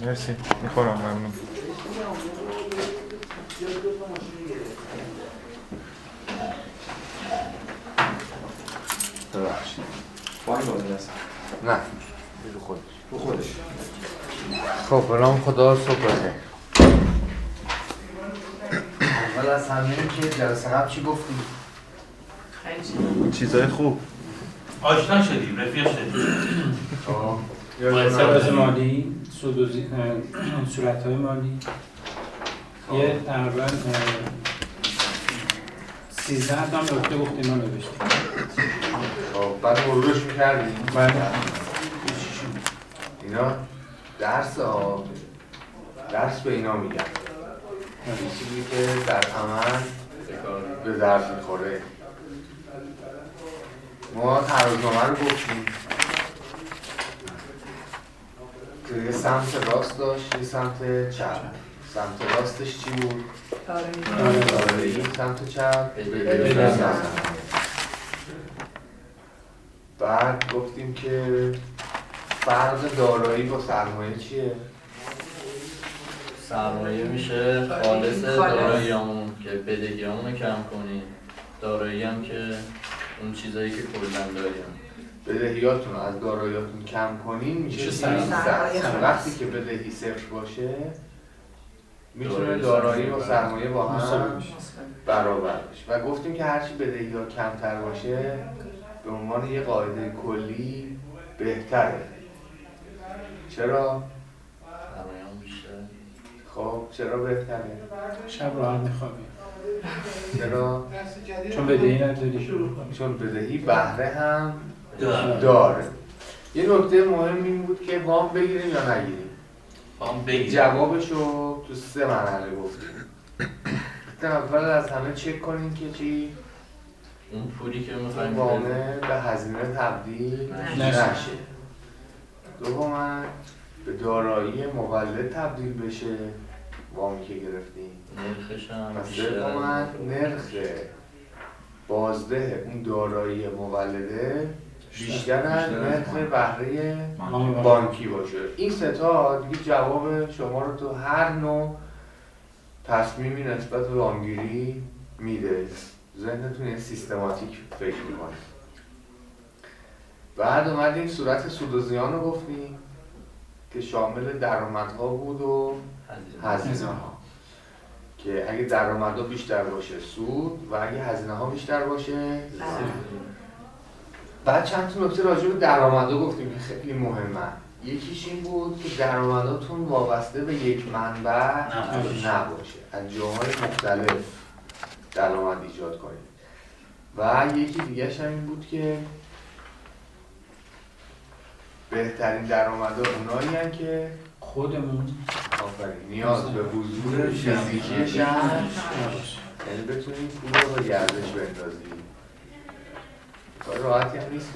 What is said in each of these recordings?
مرسی. می‌خورم ممنون. ببخشید. با این بازی هست نه. رو خودش. رو خودش. خب برام خدا صبح بخیر. اول از همه که جلسه قبل چی گفتیم؟ چیزای خوب. آشنا شدیم رفیق شدیم. سراز مالی صورت های مالی. یه تقریبا سیزده تا نکته گفتیم ما نوشتیم. خب بعد مرورش می‌کردیم. بعد اینا درس ها درس به اینا میگن. چیزی که در عمل به درد می‌خوره. ما ترازنامه رو گفتیم. که یه سمت راست داشت یه سمت چپ. سمت راستش چی بود؟ دارایی سمت چپ. بعد گفتیم که فرق دارایی با سرمایه چیه؟ سرمایه میشه خالص داراییامون که بدهیامون رو کم کنیم. دارایی هم که اون چیزایی که کلا داریم. بدهیاتون رو از داراییاتون کم کنین میشه سرمایه سرمایه. وقتی که بدهی صفر باشه می‌تونه دارایی با سرمایه با هم. برابر بشه و گفتیم که هرچی بدهی ها کمتر باشه به عنوان یه قاعده کلی بهتره چرا؟ خب چرا بهتره؟ شب راحت میخوابیم چرا؟ چون بدهی نداری چون بدهی بهره هم داره یه نکته مهم این بود که وام بگیریم یا نگیریم؟ هم بگیر جوابش رو تو سه مرحله گفتیم. اول از همه چک کنیم که چی؟ اون پولی که می‌خوایم وامه به هزینه تبدیل نشه. دوما به دارایی مولد تبدیل بشه. وامی که گرفتیم. نرخش هم نرخ بازده اون دارایی مولده بیشتر از. بهره بانک. بانکی باشه این ستا دیگه جواب شما رو تو هر نوع تصمیمی نسبت به وامگیری میده ذهنتون یه سیستماتیک فکر می‌کنه بعد اومدیم صورت سود و زیان رو گفتیم که شامل درآمدها بود و هزینه. هزینه ها که اگه درآمدها بیشتر باشه سود و اگه هزینه ها بیشتر باشه بعد چند تا نکته راجع به درآمدا گفتیم که خیلی مهمه. یکیش این بود که درآمداتون وابسته به یک منبع نباشه. از جاهای مختلف درآمد ایجاد کنید. و یکی دیگهش هم این بود که بهترین درآمدها اونایی که خودمون. آفرین نیاز به حضور فیزیکی شهر. یعنی بتونی پول رو به گردش بندازی راحتی هم نیست.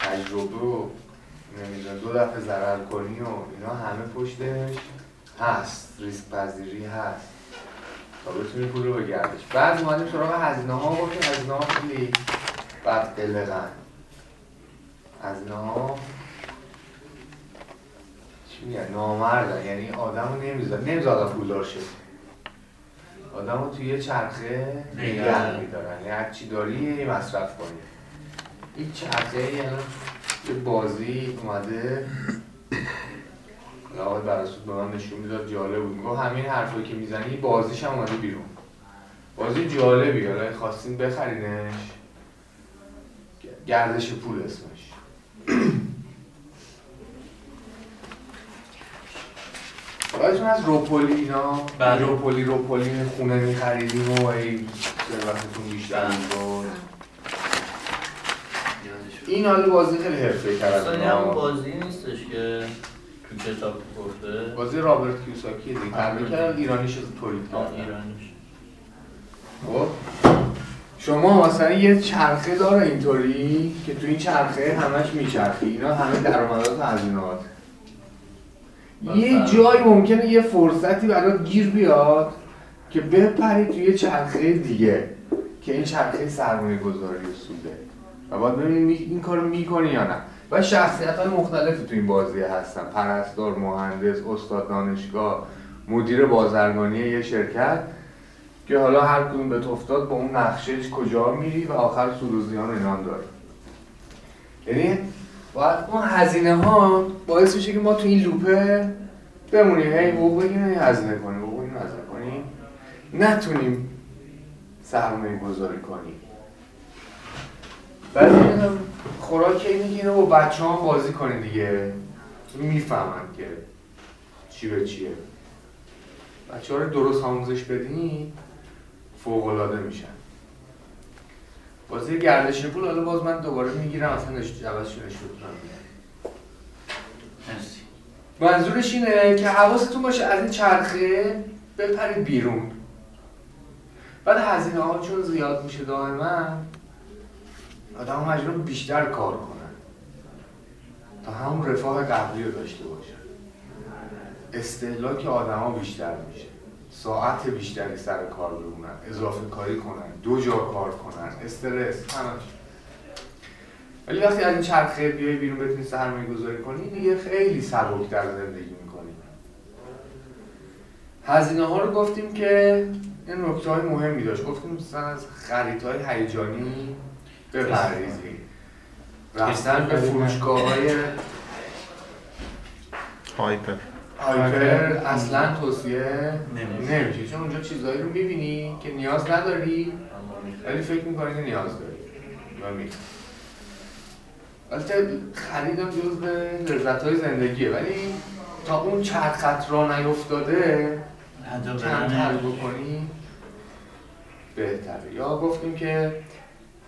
تجربه و نمی‌دونم دو دفعه ضرر کنی و اینا همه پشتش هست ریسک پذیری هست. تا بتونی پول رو به گردش بعد اومدیم سراغ هزینه ها گفتیم هزینه ها خیلی بد قلقن هزینه ها چی میگن؟ نامردن. یعنی آدم رو نمیذار نمیذار آدم پولدار شه. آدم رو توی یه چرخه نگه میدارن. یعنی هر چی داری یه مصرف کنی. این چرخه یعنی یه بازی اومده. آقای براسود به من نشون می‌داد جالب بود. می‌گفت همین حرفایی که می‌زنی بازیش هم اومده بیرون. بازی جالبی. حالا خواستین بخرینش. گردش پول اسمش. یادتون از روپولی اینا. بله. روپولی روپولی خونه میخریدیم و ای ثروتتون بیشتر بله. می‌شد این حالا بازی خیلی حرفه‌ای تر از اصلا همون. بازی نیستش که تو کتاب گفته. بازی رابرت کیوساکی دیگه. تبریک کردن ایرانیش رو تولید کردن ایرانیش. خب. شما مثلا یه چرخه داره اینطوری که تو این چرخه همش میچرخی. اینا همه درآمدات و هزینه‌ات یه. جایی ممکنه یه فرصتی برات گیر بیاد که بپری توی یه چرخه دیگه که این چرخه سرمایه گذاری و سوده. و باید ببینیم این کارو می‌کنی یا نه. و شخصیت های مختلفی تو این بازی هستن. پرستار مهندس استاد دانشگاه مدیر بازرگانی یه شرکت که حالا هر کدوم به افتاد با اون نقشه کجا میری و آخر سروزیان اینان داره یعنی باید اون هزینه ها باعث میشه که ما تو این لوپه بمونیم. هی حقوق بگیریم هی هزینه کنیم حقوق بگیریم هزینه کنیم. نتونیم سرمایه گذاری کنیم. بعد خوراک اینه که اینو با بچه ها بازی کنید دیگه. می‌فهمن که چی به چیه. بچه ها رو درست آموزش بدین فوق میشن. بازی گردش پول حالا باز من دوباره می‌گیرم اصلا نشون بدم مرسی. منظورش اینه که حواستون باشه از این چرخه بپرید بیرون. بعد هزینه ها چون زیاد میشه دائما آدم مجبور بیشتر کار کنن. تا همون رفاه قبلی رو داشته باشن. استهلاک آدما بیشتر میشه. ساعت بیشتری سر کار بمونن اضافه کاری کنن دو جا کار کنن استرس همش ولی وقتی از این چرخه بیای بیرون بتونی سرمایه گذاری کنی دیگه خیلی سبک در زندگی می‌کنی. هزینه ها رو گفتیم که یه نکته های مهمی داشت. گفتیم مثلا از خریدهای هیجانی بپرهیزی رفتن به فروشگاه های هایپر. هایپر اصلا توصیه نمیشه. چون اونجا چیزهایی رو می‌بینی که نیاز نداری. ولی فکر می‌کنی که نیاز داری و. البته خریدم جز به لذت های زندگیه ولی تا اون چرخت را نیفتاده کمتر دادن بکنی بهتره یا گفتیم که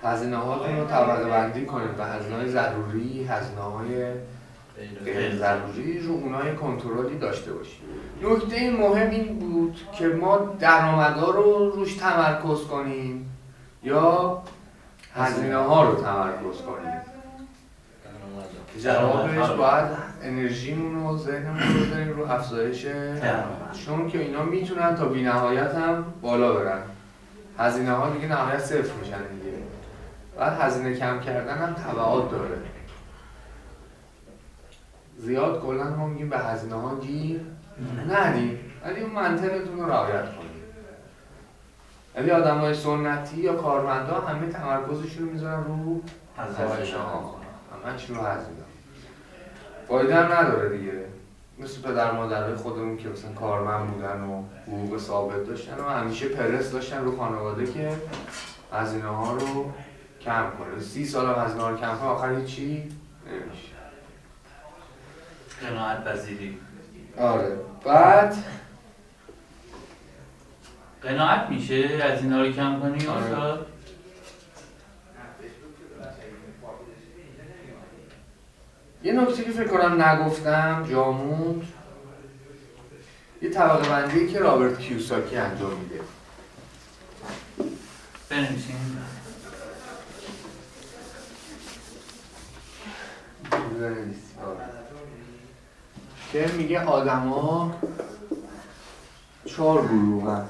هزینه هاتون رو طبقه بندی کنید به هزینه های ضروری هزینه های غیر- غیر ضروری رو اونای کنترلی داشته باشیم نکته مهم این بود که ما درآمدا رو روش تمرکز کنیم یا هزینه ها رو تمرکز کنیم. جوابش باید انرژیمون و ذهنمون رو بذاریم رو افزایش. چون که اینا می‌تونن تا بی نهایت هم بالا برن. هزینه ها دیگه نهایت صفر میشن دیگه. بعد هزینه کم کردن هم تبعات داره. زیاد کلا ما میگیم به هزینه ها گیر ندیم. ولی اون منطقتون رو رعایت کنیم. ولی آدم های سنتی یا کارمندا همه تمرکزشون رو می‌ذارن رو هزینه. ها. همش رو هزینه؟ فایده هم نداره دیگه. مثل پدر مادرای خودمون که مثلا کارمند بودن و حقوق ثابت داشتن و همیشه پرس داشتن رو خانواده که هزینه ها رو کم کنه. سی سال هم هزینه ها رو کم کنه آخر هیچی نمیشه. قناعت پذیری. آره. بعد قناعت میشه؟ از اینا رو کم کنی آره. یه نکته که فکر کنم نگفتم جاموند یه طبقه بندی که رابرت کیوساکی انجام میده. بنویسیم که میگه آدما چهار گروه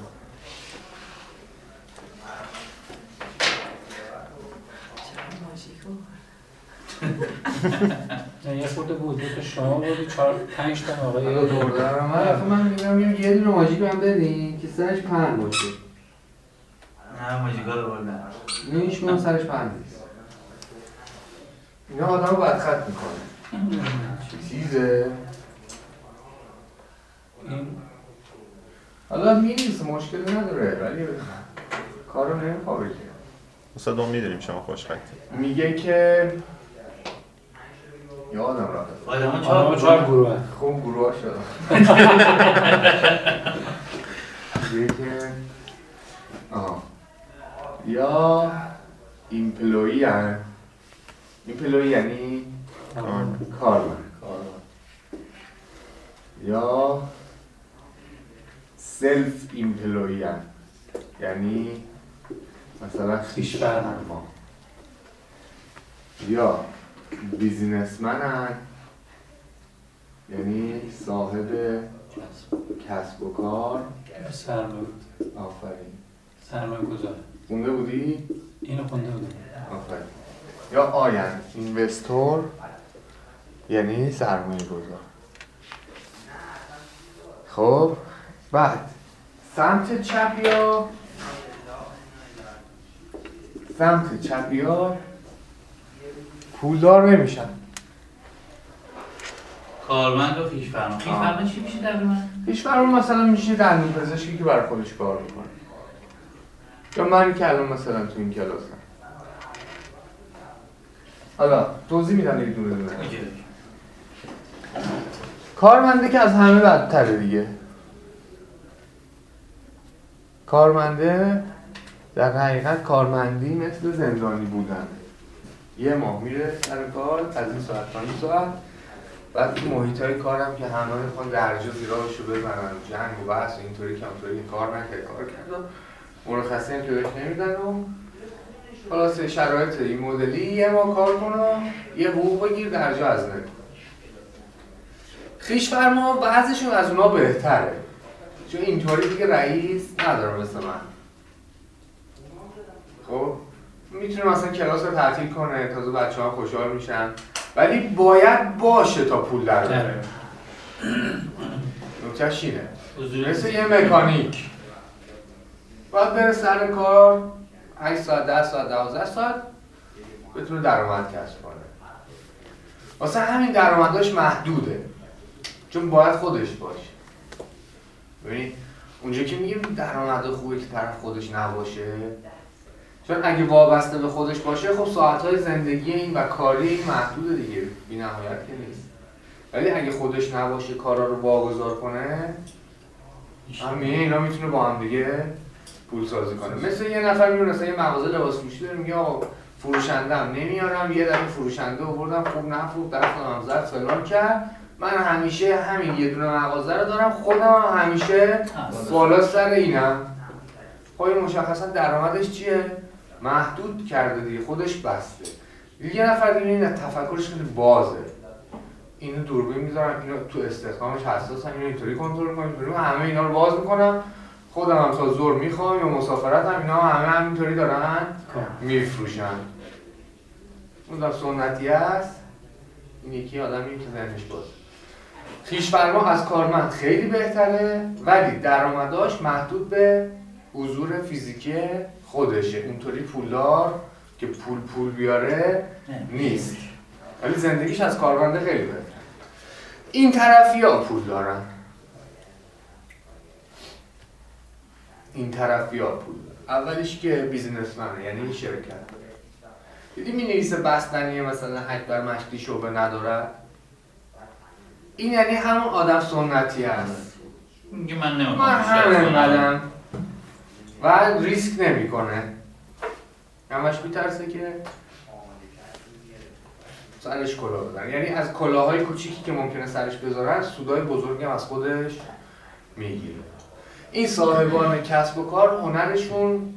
نه یه خورده بود بود شما بودی چهار پنج تا آقای من آخه من میگم یه یه دونه ماژیک هم بدین که سرش پهن باشه. نه ماجیکا رو بردن نه. هیچ سرش پهن نیست. اینا آدم رو بدخط می‌کنه چیزه. این حالا میریسه مشکلی نداره ولی کارو نمی‌خواه استاد ما می‌دونیم شما خوشبختی میگه که یادم رفت. آدم ها چهار گروه. هست. خوب گروه شدم میگه که آها. یا employee هن employee یعنی کارمند. کارمند. یا self employee. یعنی مثلا خویش فرما. یا businessman. یعنی صاحب کسب و کار. سرمایه آفرین. سرمایه گذار خونده بودی؟ اینو خونده بودم. آفرین. یا آین اینوستور. یعنی سرمایه گذار. خب بعد. سمت چپیا سمت چپیا پولدار نمیشن. کارمند و خیش فرما. خیش فرما چی میشه در من؟ فرمان مثلا میشه دندون پزشکی که برای خودش کار می‌کنه. یا من که الان مثلا تو این کلاسم. حالا توضیح میدم یه دونه دونه. کارمنده که از همه بدتره دیگه. کارمنده در حقیقت کارمندی مثل زندانی بودن. یه ماه میره سر کار از این ساعت تا این ساعت. بعد تو محیط های کارم که همه می‌خوان درجا زیراشو بزنن جنگ و بحث و اینطوری که که کار نکرد کار کرد و مرخصی هم که بهش نمیدن و خلاص شرایط این مدلی یه ماه کار کنه یه حقوق بگیر درجا از نکن خیش فرما بعضشون از اونا بهتره. چون اینطوری دیگه رئیس نداره مثل من. خب می‌تونه مثلا کلاس رو تعطیل کنه تازه بچه ها خوشحال میشن. ولی باید باشه تا پول در بیاره. نکتهش اینه. مثل یه مکانیک. باید بره سر کار 8 ساعت 10 ساعت 12 ساعت بتونه درآمد کسب کنه. واسه همین درآمداش محدوده. چون باید خودش باشه. ببینید اونجا که میگیم درآمد خوبه که طرف خودش نباشه. چون اگه وابسته به خودش باشه خب ساعتهای زندگی این و کاری این محدوده دیگه بی نهایت که نیست. ولی اگه خودش نباشه کارا رو واگذار کنه همه اینا می‌تونه با هم دیگه پول سازی کنه. مثل یه نفر میونه مثلا یه مغازه لباس پوشی داره میگه آقا فروشندم نمیارم یه دفعه فروشنده آوردم خوب نفروخت دستم زد فلان کرد. من همیشه همین یه دونه مغازه رو دارم خودم هم همیشه بالا سر اینم. خب این مشخصا درآمدش چیه؟ محدود کرده دیگه خودش بسته. یه نفر دیگه این تفکرش خیلی بازه. اینو دوربین می‌ذارم اینو تو استخدامش حساسم اینو اینطوری کنترل کنم اینطوری همه اینا رو باز می‌کنم. خودم هم تا زور می‌خوام یا مسافرت هم اینا همه همینطوری دارن میفروشن. اون در سنتی است این یکی آدمی که ذهنش باز خیش فرما از کارمند خیلی بهتره ولی درآمداش محدود به حضور فیزیکی خودشه. اونطوری پولدار که پول پول بیاره نیست. ولی زندگیش از کارمنده خیلی بهتره. این طرفی ها پول دارن. این طرفی ها پول دارن. اولیش که بیزینسمنه یعنی این شرکت. دیدی می نویسه بستنی مثلا اکبر مشتی شعبه ندارد این یعنی همون آدم سنتی هست. میگه من نمی‌خوام من. قدم و ریسک نمی‌کنه. همش میترسه که سرش کلاه بزنه یعنی از کلاهای کوچیکی که ممکنه سرش بذارن سودای بزرگی هم از خودش می‌گیره. این صاحبان کسب و کار هنرشون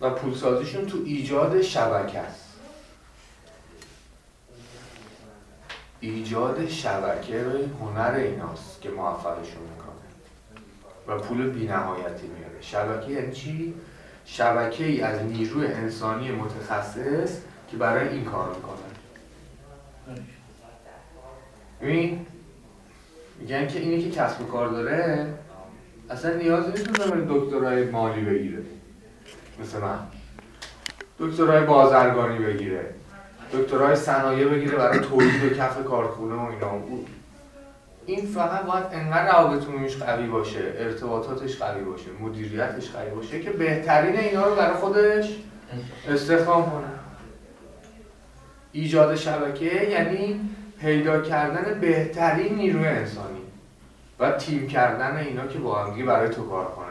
و پولسازیشون تو ایجاد شبکه است. ایجاد شبکه هنر ایناست که موفقشون می‌کنه. و پول بینهایتی میاره. شبکه یعنی چی؟ شبکه ای از نیروی انسانی متخصص که برای این کار می‌کنه. ببین میگن که اینی که کسب و کار داره اصلا نیاز نیست بره دکترای مالی بگیره. مثل من. دکترای بازرگانی بگیره. دکترای صنایع بگیره برای تولید و کف کارخونه و اینا. این فقط باید انقدر روابط عمومیش قوی باشه ارتباطاتش قوی باشه مدیریتش قوی باشه که بهترین اینا رو برای خودش استخدام کنه. ایجاد شبکه یعنی پیدا کردن بهترین نیروی انسانی و تیم کردن اینا که با هم دیگه برای تو کار کنن.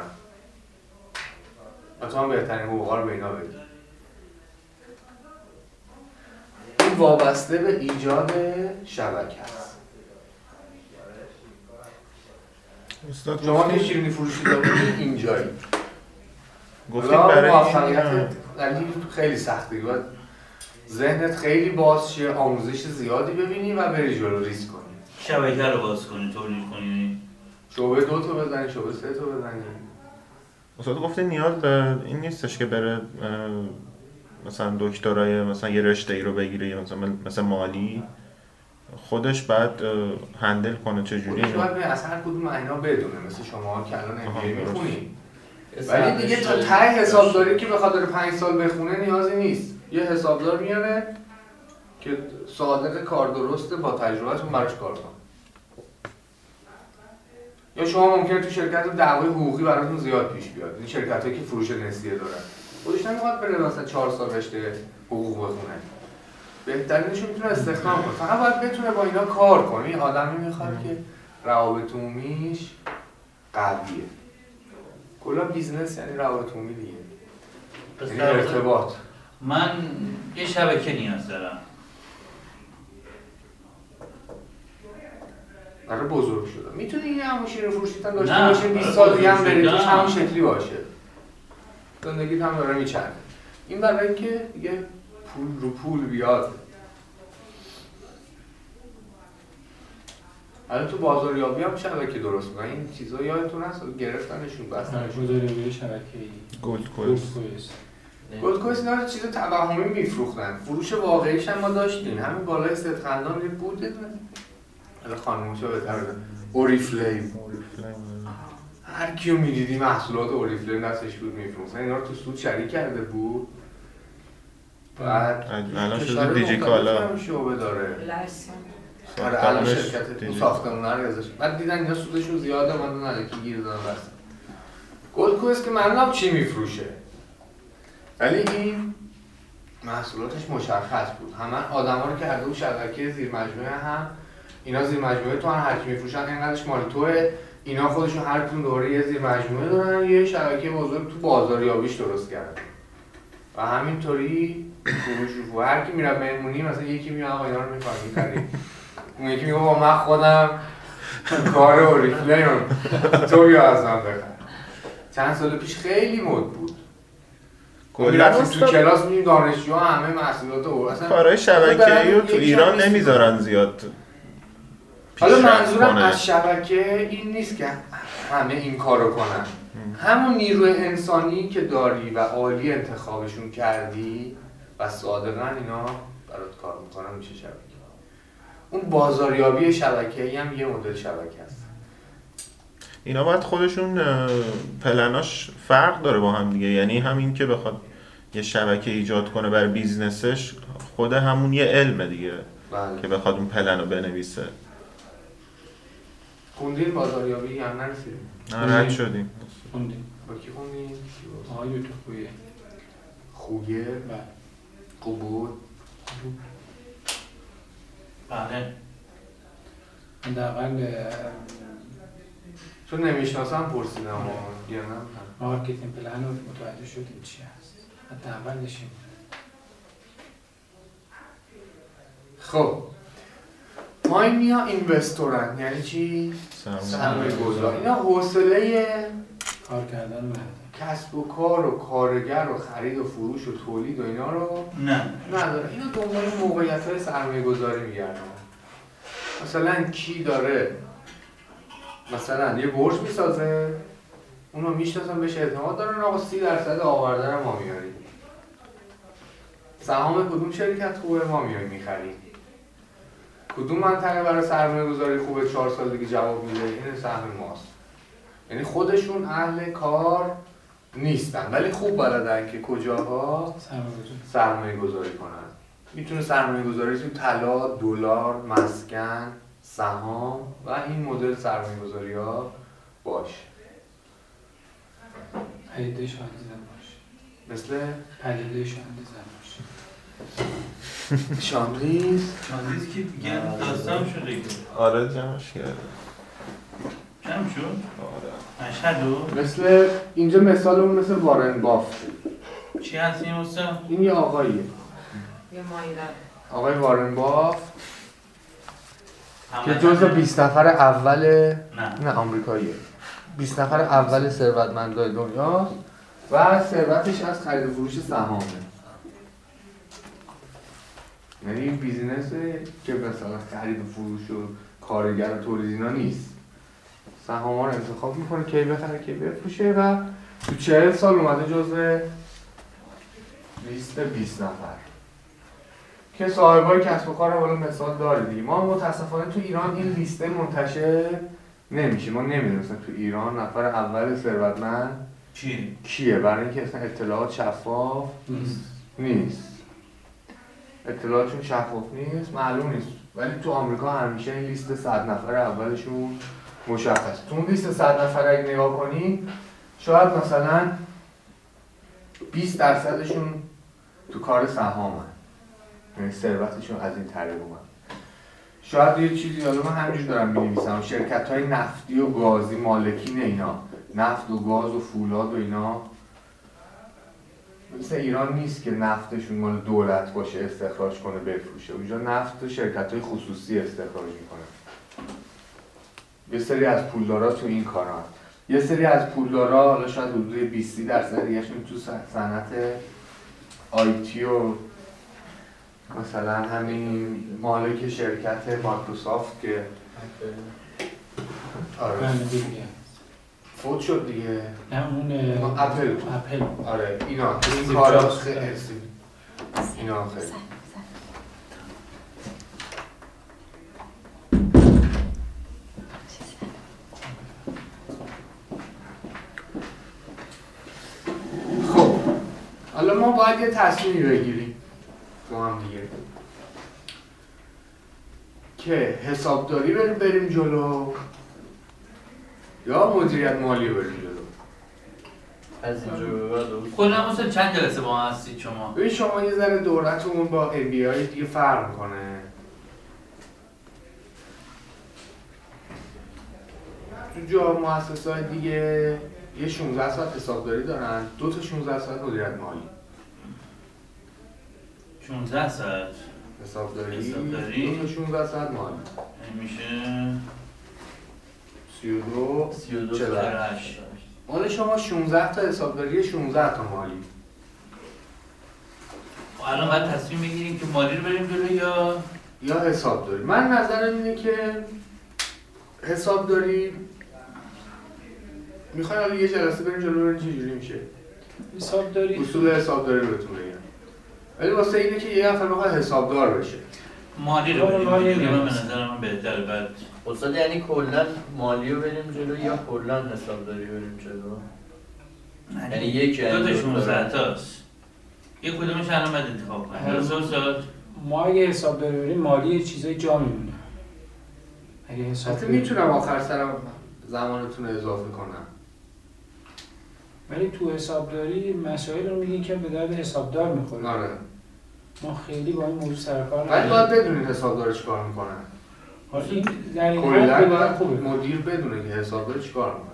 و تو هم بهترین حقوقا رو به اینا بدی این وابسته به ایجاد شبکه است. استاد شما که شیرینی فروشی دارید اینجایی. گفتید برای موفقیت این ولی خیلی سخته. باید ذهنت خیلی باز شه آموزش زیادی ببینی و بری جلو ریسک کنی. شبکه رو باز کنی تولید کنی. شعبه دو تا بزنی شعبه سه تا بزنی. استاد گفته نیاز به این نیستش که بره مثلا دکترای مثلا یه رشته ای رو بگیره یا مثلا مثلا مالی. خودش بعد هندل کنه چجوری؟ خودش اینو باید از هر کدوم اینا بدونه. مثل شما که الان درست. می‌خونید یه ولی دیگه تا ته داری. حسابداری که بخواد داره پنج سال بخونه نیازی نیست. یه حسابدار میاره که صادق کار درسته با تجربهتون براش کار کن یا شما ممکنه تو شرکت دعوای حقوقی براتون زیاد پیش بیاد. این شرکت که فروش نسیه دارن. خودش نمی‌خواد بره مثلا چهار سال رشته حقوق بخونه. بهترینش می‌تونه استخدام کنه. فقط باید بتونه با اینا کار کنه. این آدمی می‌خواد که روابط عمومیش قویه. کلا business یعنی روابط عمومی دیگه یعنی ارتباط. من یه شبکه نیاز دارم. برای بزرگ شدن. می‌تونی یه همون شیرینی فروشیتو داشته نه، باشی 20 برای سال دیگه هم بری توش. همون شکلی باشه. زندگیت هم داره میچرخه این برای اینکه دیگه پول رو پول بیاد. الان تو بازاریابی هم شبکه درست می‌کنن این چیزا یادتون هست؟ گرفتنشون بستنشون؟ روی شبکه‌ای. Gold Gold Quest Quest Gold Quest اینا چیز توهمی میفروختن. فروش واقعیش هم ما داشتیم. همین بالای صدقندان یه بود حالا خانوما بهتر Oriflame هر کیو می‌دیدی محصولات Oriflame دستش بود میفروخت. اینا رو تو سود شریک کرده بود. بعد الان شده دیجی کالا. هم شعبه داره. آره الان شرکت تو. ساختمون ازش بعد دیدن اینا سودشون زیاده اومدن الکی گیر دادن بستن. Gold Quest که معلوم چی میفروشه. ولی این محصولاتش مشخص بود. همه آدما رو کرده بود شبکه زیر مجموعه هم. اینا زیر مجموعه تو هر کی میفروشن اینقدرش مال توه. اینا خودشون هر کدوم دوره یه زیر مجموعه دارن یه شبکه بزرگ تو بازاریابیش درست کردن. و همینطوری فروش رو هر کی میره مهمونی مثلا یکی میاد آقا اینا رو می‌فهمی اون یکی میگه با من خودم کار اوریفلیم. تو بیا از من بخر. چند سال پیش خیلی مد بود. کلا تو کلاس میدیم دانشجو همه محصولات او اصلا کارهای شبکه‌ای رو تو ایران. نمی‌ذارن زیاد. حالا منظورم کنه. از شبکه این نیست که همه این کارو کنن. همون نیروی انسانی که داری و عالی انتخابشون کردی و صادقا اینا برات کار می‌کنن میشه شبکه. اون بازاریابی شبکه‌ای هم یه مدل شبکه است. اینا باید خودشون پلناش فرق داره با هم دیگه. یعنی همین که بخواد یه شبکه ایجاد کنه برای بیزنسش خود همون یه علمه دیگه بله. که بخواد اون پلن رو بنویسه. خوندین بازاریابی هم نرسیدین؟ نه رد شدیم. خوندیم. با کی خوندین؟ آقای یوتیوب خویه خوگه؟ بله. خوب بود؟ بله. حداقل چون نمی‌شناسم پرسیدم یا نه؟ marketing plan رو متوجه شدیم چی هست. حداقلش خب. پایینیا investor ن یعنی چی؟ سرمایه گذار. اینا حوصله کار کردن کسب و کار و کارگر و خرید و فروش و تولید و اینا رو نه. نداره اینا دنبال موقعیت های سرمایه گذاری میگردن مثلا کی داره؟ مثلا یه برج می‌سازه. اونو می‌شناسن بهش اعتماد دارن. آقا سی درصد آورده رو ما میاریم سهام کدوم شرکت خوبه؟ ما میایم می‌خریم. کدوم منطقه برای سرمایه گذاری خوبه چهار سال دیگه جواب میده؟ این سهم ماست. یعنی خودشون اهل کار نیستن. ولی خوب بلدن که کجاها سرمایه گذاری کنن. می‌تونه سرمایه گذاری تو طلا، دلار، مسکن، سهام و این مدل سرمایه گذاری ها باشه. پدیده شاهد زن باشه. مثل؟ پدیده شاهد زن باشه. شاملیز چندیز که دیگه داستان شده که. آره جمعش کرده. چند شد؟ آره. مشهدو؟ مثل اینجا مثال اون مثل وارن بافت. چی هست این استاد؟ این یه آقاییه. یه آقای وارن بافت. که جزو همه؟ 20 نفر اول نه. نه آمریکاییه. 20 نفر اول ثروتمندای دنیا و ثروتش از خرید و فروش سهامه. یعنی این بیزینس که مثلا خرید و فروش و کارگر و تولید اینا نیست. سهام رو انتخاب می‌کنه کی بخره کی بفروشه و تو چهل سال اومده جزو لیست 20 نفر. که صاحبای کسب و کار حالا مثال داره دیگه. ما متاسفانه تو ایران این لیسته منتشر نمیشه. ما نمی‌دونیم مثلا تو ایران نفر اول ثروتمند چیه؟ کیه. برای اینکه اصلا اطلاعات شفاف نیست. اطلاعاتشون شفاف نیست معلوم نیست. ولی تو آمریکا همیشه این لیست صد نفر اولشون مشخص. تو لیست صد نفر اگه نگاه کنی شاید مثلا 20 درصدشون تو کار سهامن. یعنی ثروتشون از این طریق اومد. شاید یه چیزی حالا من همینجور دارم می‌نویسم. شرکت های نفتی و گازی مالکین اینا. نفت و گاز و فولاد و اینا. مثل ایران نیست که نفتشون مال دولت باشه استخراج کنه بفروشه. اونجا نفت و شرکت های خصوصی استخراج می‌کنه یه سری از پولدارا تو این کارن یه سری از پولدارا حالا شاید حدود 20 درصد دیگهشون تو صنعت آیتی و مثلا همین مالک شرکت مایکروسافت که آره. بله فوت شد دیگه. نه اون اپل. اپل. آره اینا. این کارا. خیلی اینا خیلی خب. حالا ما باید یه تصمیمی بگیریم. با هم دیگه. که حسابداری بریم بریم جلو. یا مدیریت مالی بریم جلو از اینجا به کلا مثلا چند جلسه با هم هستید شما؟ ببین شما یه ذره دورتون با MBA دیگه فرق می‌کنه. تو جا مؤسسه های دیگه یه 16 ساعت حسابداری دارن دو تا 16 ساعت مدیریت مالی. 16 ساعت؟ حسابداری؟ حسابداری. دو تا 16 ساعت مالی. میشه 32 32 چرا؟ تا هشت. مال شما 16 تا حسابداری 16 تا مالی خب الان باید تصمیم بگیریم که مالی رو بریم جلو یا یا حسابداری من نظرم اینه که حسابداری می‌خوای حالا یه جلسه بریم جلو ببینیم چه جوری میشه حساب داری اصول حسابداری رو بهتون بگم ولی واسه اینه که یه نفر بخواد حسابدار بشه مالی رو آره، بریم مالی جلو من به نیست. نظر من بهتر بعد استاد یعنی کلا مالی رو بریم جلو یا کلا حسابداری بریم جلو؟ یعنی یکی دو تا این 16 تاست. یه کدومش الان باید انتخاب کنیم. درست استاد؟ ما اگه حساب داری بریم مالی چیزای جا میمونه. اگه حساب داری- می‌تونم آخر سرم زمانتون رو اضافه کنم. ولی تو حسابداری مسائل رو میگی که به درد حسابدار می‌خوره. آره. ما خیلی با این موضوع سر کار ولی. باید بدونید حسابدار چیکار می‌کنن حالا این در خوبه مدیر بدونه که حسابدار چیکار می‌کنه.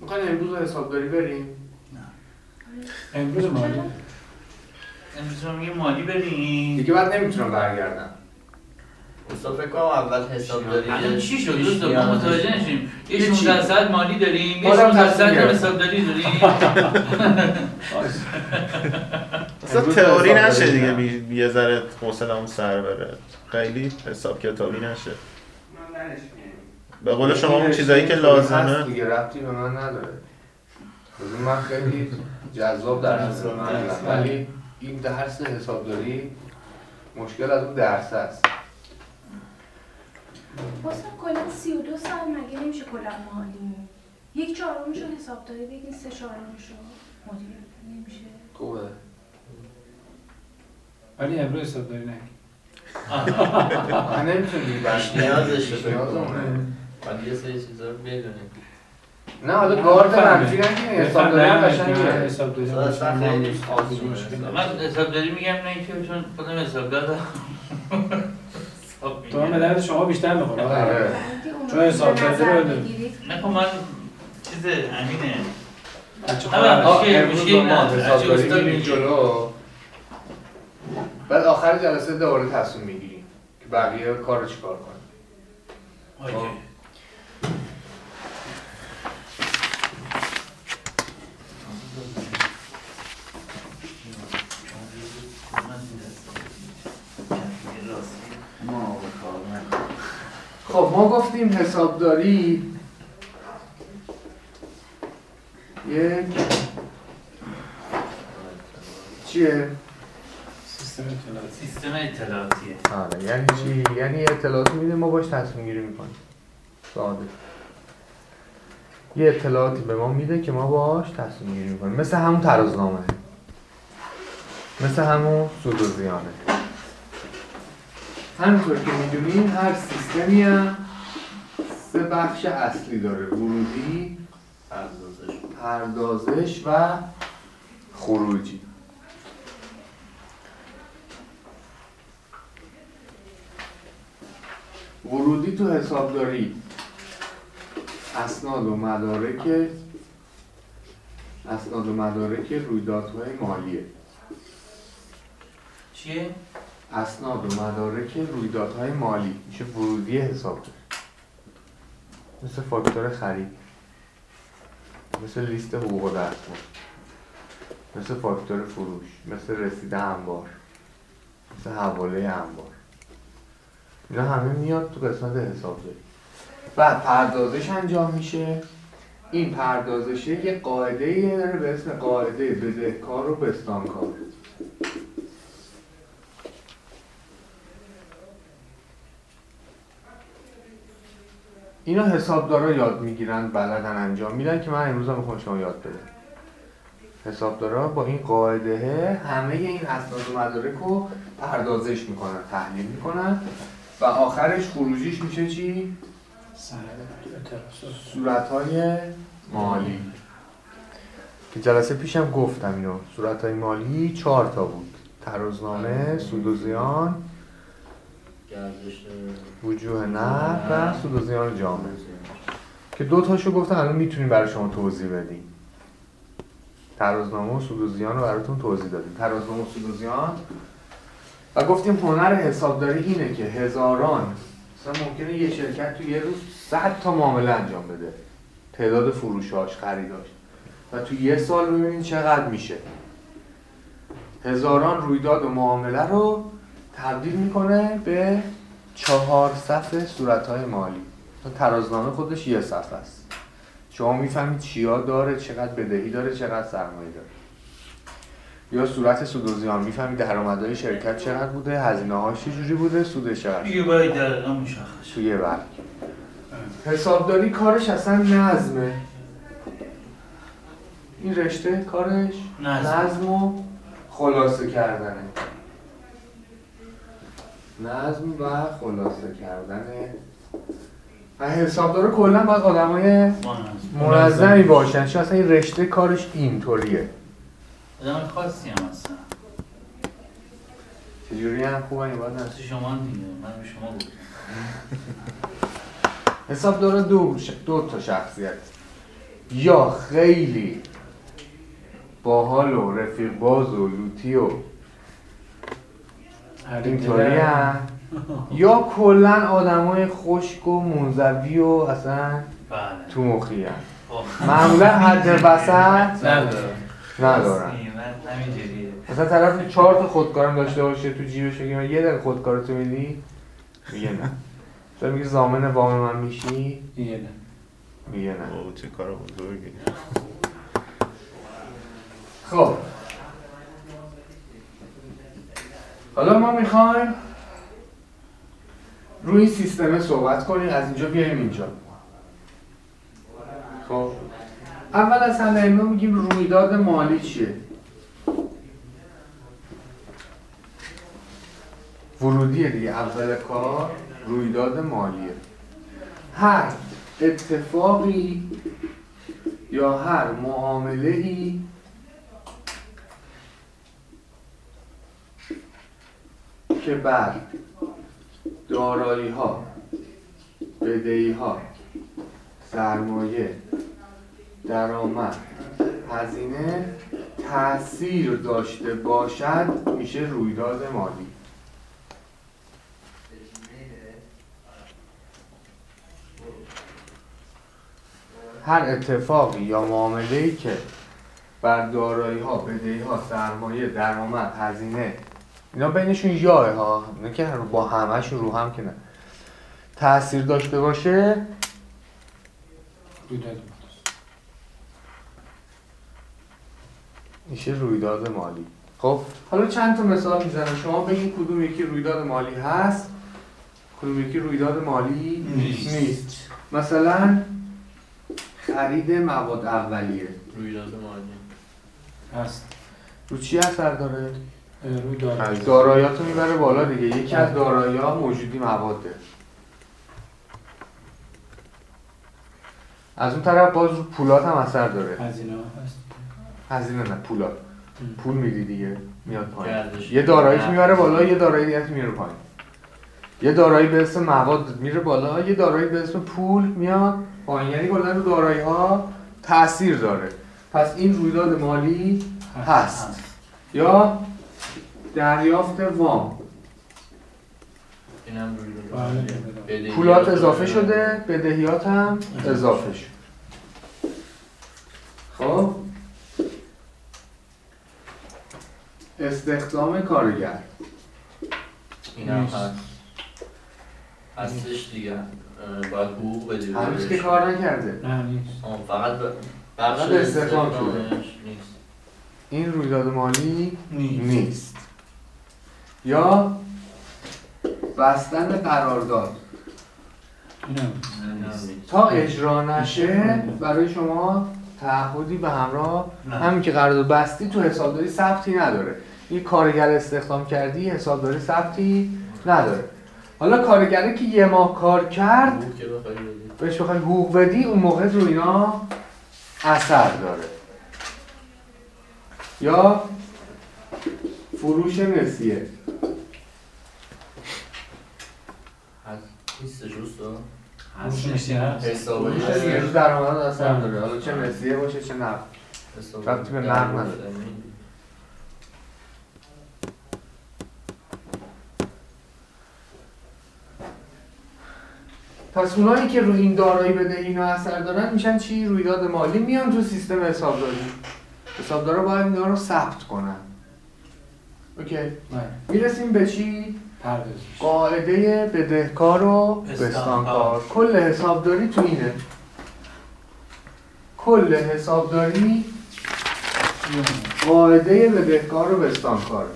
می‌خواین امروز حسابداری بریم؟ امروز مالی. امروز میگه مالی بریم. دیگه بعد نمی‌تونم برگردم. استاد فکر کنم اول حسابداری الان چی شد؟ دوست ما متوجه نشیم. یه هیچی. 16 ساعت مالی داریم یه بازم 16 تصمیم ساعت هم گرفت. حسابداری داریم. اصلا تئوری نشه دیگه یه ذره حوصله‌مون سر بره. خیلی حساب کتابی نشه. به قول شما اون چیزایی که لازمه. دیگه ربطی به من نداره. من خیلی جذاب درس به من. ولی این درس حسابداری مشکل از اون درس است. واسه کلا 32 سال مگه نمیشه کلا مالی یک چهارمشو حسابداری بگین سه چهارمشو مدیر نمیشه؟ خوبه. ولی امروز حسابداری نگی. نمی‌تونی نیازمونه. کنم. باید یه سری چیزا رو بدونیم. نه حالا گارد منفی نگیرین حسابداری هم قشنگه. حسابداری. من حسابداری میگم نه که چون خودم حسابدار دارم. حساب تو هم به. درد شما بیشتر می‌خوره. آره. چون حسابداری رو بده. نه خب من چیز امینه بعد آخر جلسه دوباره تصمیم می‌گیریم که بقیه کار رو چیکار کنیم خب ما گفتیم حسابداری. یک. چیه؟ سیستم اطلاعاتی. سیستم اطلاعاتیه آره یعنی چی؟ یعنی یه اطلاعاتی میده ما باش تصمیم گیری می‌کنیم. ساده یه اطلاعاتی به ما میده که ما باش تصمیم گیری می‌کنیم. مثل همون ترازنامه. مثل همون سود و زیانه. همینطور که می‌دونیم هر سیستمی هم سه بخش اصلی داره. ورودی ارزش پردازش و خروجی. ورودی تو حسابداری اسناد و مدارک اسناد و مدارک رویدادهای مالیه. چیه؟ اسناد و مدارک رویدادهای مالی. میشه ورودی حسابداری مثل فاکتور خرید. مثل لیست حقوق و دستمزد مثل فاکتور فروش. مثل رسیده انبار. مثل حواله انبار. اینا همه میاد تو قسمت حسابداری بعد پردازش انجام میشه. این پردازشه یه قاعده داره به اسم قاعده بدهکار و بستانکار. اینا حسابدارا یاد می‌گیرن بلدن انجام میدن که من امروز هم می‌خوام شما یاد بدم. حسابدارا با این قاعده همه این اسناد و مدارک رو پردازش می‌کنن تحلیل می‌کنن و آخرش خروجیش میشه چی؟ اطلاعات صورتهای مالی. که جلسه پیشم گفتم اینو صورتهای مالی چهار تا بود. ترازنامه، سود و زیان، وجوه نقد و سود و زیان جامعه که دو تاشو گفتم الان می‌تونیم برای شما توضیح بدیم. ترازنامه و سود و زیان رو براتون توضیح دادیم. ترازنامه و سود و زیان و گفتیم هنر حسابداری اینه که هزاران مثلا ممکنه یه شرکت تو یه روز صد تا معامله انجام بده. تعداد فروشاش خریداش. و تو یه سال ببینید چقدر میشه. هزاران رویداد و معامله رو تبدیل می‌کنه به چهار صفحه صورتهای مالی. چون ترازنامه خودش یه صفحه است. شما می‌فهمید چیا داره چقدر بدهی داره چقدر سرمایه داره. یا صورت سود و زیان می‌فهمید درآمدهای شرکت چقدر بوده هزینه هاش چجوری بوده سودش چقدر. دیگه باید دقیقا مشخص. توی یه برگ حسابداری کارش اصلا نظمه. این رشته کارش نظم. نظم و خلاصه کردنه. نظم و خلاصه کردنه و حسابدار کلا باید آدمای منظم. منظمی. باشن. چون اصلا این رشته کارش اینطوریه. آدم خاصی هم هستن. چجوری هم خوبه این باید مثل شما دیگه. من به شما گفتم. حسابدارا دو, ش... دو تا شخصیت. یا خیلی باحال و رفیق باز و لوتی و اینطوری یا کلا آدمای خشک و منزوی و اصلا بله. تو مخی هم. خب. معمولا حد وسط ندارم. ندارن مثلا طرف چهار تا خودکارم داشته باشه تو جیبش بگی من یه دقیقه خودکارتو میدی؟ میگه نه. تو میگه زامن وام من میشی؟ یه نه. میگه نه. او چه کار بزرگی خب. حالا ما می‌خوایم روی این سیستم صحبت کنیم از اینجا بیایم اینجا. خب. اول از همه ما میگیم رویداد مالی چیه؟ ورودیه دیگه اول کار رویداد مالیه. هر اتفاقی یا هر معامله ای که بر دارایی ها بدهی ها سرمایه درآمد هزینه تاثیر داشته باشد میشه رویداد مالی. هر اتفاقی یا معامله ای که بر دارایی ها بدهی ها سرمایه درآمد هزینه اینا بینشون یاه ها نه که با همهشون رو هم که نه تاثیر داشته باشه رویداد مالی. میشه رویداد مالی خب حالا چند تا مثال می‌زنم شما بگین کدوم یکی رویداد مالی هست کدوم یکی رویداد مالی نیست. نیست. مثلا خرید مواد اولیه رویداد مالی هست رو چی اثر داره؟ روی داراییاتو می‌بره بالا دیگه. یکی از دارایی ها موجودی مواده از اون طرف باز رو پولات هم اثر داره. هزینه هست. هزینه نه پولات ام. پول میدی دیگه میاد پایین. یه داراییت می‌بره بالا یه دارایی دیگه میاره پایین. یه دارایی به اسم مواد میره بالا یه دارایی به اسم پول میاد پایین. یعنی کلا رو دارایی ها تاثیر داره. پس این رویداد مالی هست. یا دریافت وام اینم بله. پولات. اضافه شده بدهیات هم اضافه شد خب استخدام کارگر اینم نیست. هست هستش دیگه باید حقوق بدی هنوز که. کار نکرده نه نیست فقط ب- بخش فقط استخدام شده. این رویداد مالی نیست. نیست یا بستن قرارداد. تا اجرا نشه برای شما تعهدی به همراه. همین که قرارداد بستی تو حسابداری ثبتی نداره. این کارگر استخدام کردی حسابداری ثبتی نداره. حالا کارگره که یه ماه کار کرد بهش بخوای حقوق بدی اون موقع رو اینا اثر داره. یا فروش نسیه هست نیستش روستا هست؟ نشیه هست حسابش فروش نسیه رو درآمد اثر داره. حالا چه نسیه باشه چه نقد. حساب ربطی به نقد نداره. پس اونایی که روی این دارایی بدهی اینا اثر دارن میشن چی؟ رویداد مالی میان تو سیستم حسابداری. حسابدارا باید اینا رو ثبت کنن. اوکی. بله. می‌رسیم به چی؟ پردازش. قاعده بدهکار و بستانکار. بستانکار کل حسابداری تو اینه. کل حسابداری قاعده بدهکار و بستانکاره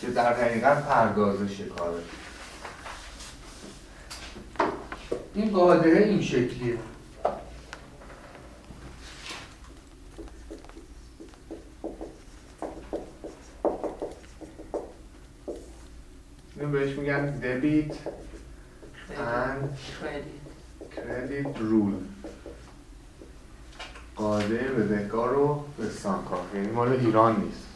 که در حقیقت پردازش کاره. این قاعده این شکلیه. این بهش میگن دبیت and credit rule. قاعده بدهکار و بستانکار یعنی مال ایران نیست.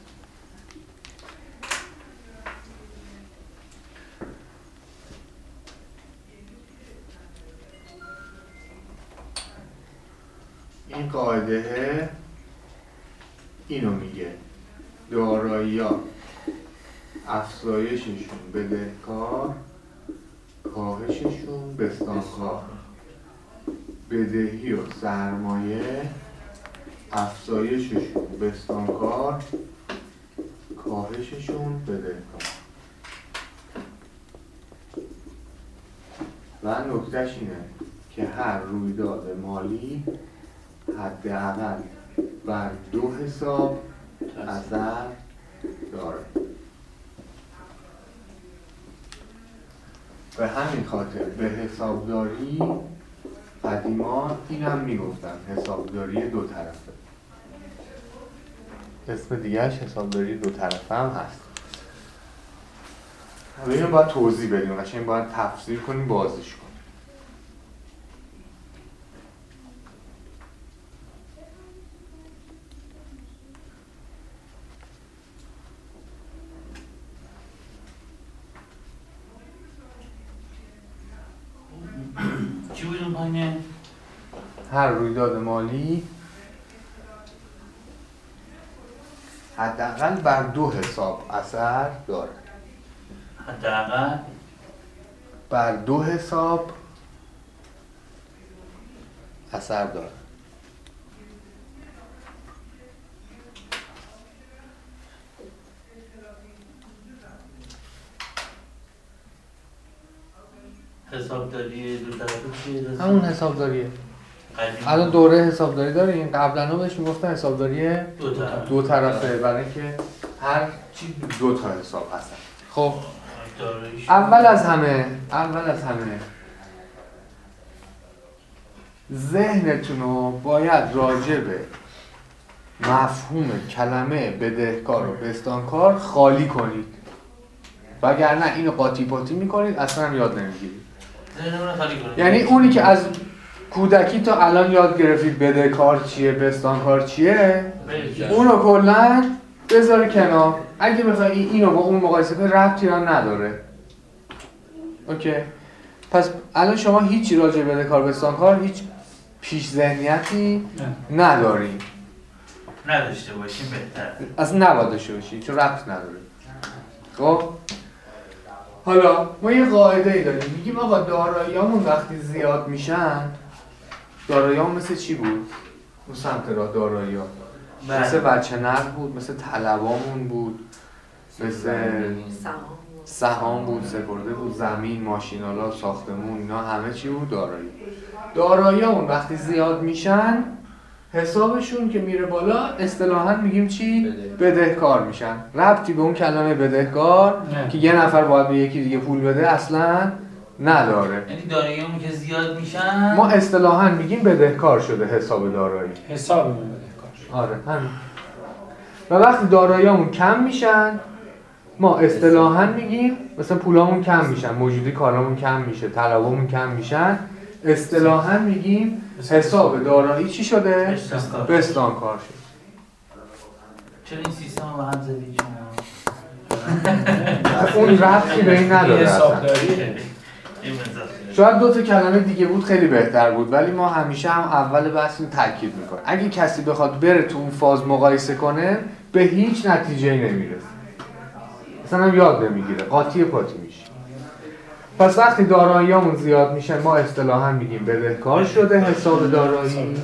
این قاعده اینو میگه. دارایی ها افزایششون بدهکار کاهششون بستانکار بدهی و سرمایه افزایششون بستانکار کاهششون بدهکار و نکتهش اینه که هر رویداد مالی حداقل بر دو حساب اثر داره. به همین خاطر به حسابداری قدیما این هم می‌گفتن حسابداری دو طرفه. اسم دیگهش حسابداری دو طرفه هم هست. ببینیم باید توضیح بدیم. قشنگ باید تفسیر کنیم بازش کنیم هر رویداد مالی حداقل بر دو حساب اثر داره. حداقل؟ بر دو حساب اثر داره. حسابداری دو؟ همون حسابداریه. الان دوره حسابداری داریم قبلا بهش می‌گفتن حسابداری دو طرف. دو طرفه برای اینکه هر چی دو تا حساب هستن. خب. اول از همه اول از همه ذهنتون رو باید راجع به مفهوم کلمه بدهکار و بستانکار خالی کنید. وگرنه اینو قاطی پاتی می‌کنید اصلا یاد نمی‌گیرید. یعنی اونی که از کودکی تا الان یاد گرفتید بدهکار چیه بستانکار چیه بریم. اونو کلا بذاری کنار. اگه بخوای این- اینو با اون مقایسه کنی ربطی هم نداره. اوکی. پس الان شما هیچی راجع به بدهکار بستانکار هیچ پیش ذهنیتی نداری. نداشته باشیم بهتر. اصلا نباید داشته باشی چون ربط نداره. خب؟ حالا ما یه قاعده ای داریم میگیم آقا داراییامون وقتی زیاد میشن داراییامون مثل چی بود؟ اون سمت را دارایی ها مثل بله. بچه نرد بود مثل طلبامون بود مثل سهام سهام بود سپرده بود زمین ماشینالا ساختمون اینا همه چی بود دارایی داراییامون وقتی زیاد میشن حسابشون که میره بالا اصطلاحا میگیم چی؟ بده. بدهکار میشن. ربطی به اون کلمه بدهکار نه. که یه نفر باید به یکی دیگه پول بده اصلا نداره. یعنی داراییمون که زیاد میشن؟ ما اصطلاحا میگیم بدهکار شده حساب دارایی. حساب من بده کار آره همین. و وقتی داراییامون کم میشن ما اصطلاحا میگیم مثلا پولامون کم میشن موجودی کارامون کم میشه طلبامون کم میشن. اصطلاحا میگیم حساب دارایی چی شده؟ بستانکار. بستانکار شد. چرا این سیستم رو هم شما اون ربطی به این نداره. شاید دو تا کلمه دیگه بود خیلی بهتر بود ولی ما همیشه هم اول بحث این تاکید می‌کنیم. اگه کسی بخواد بره تو اون فاز مقایسه کنه به هیچ نتیجه نمی‌رسه. اصلا هم یاد نمی‌گیره. قاطی پاتی میشه. پس وقتی داراییامون زیاد میشن ما اصطلاحا میگیم بدهکار شده حساب دارایی.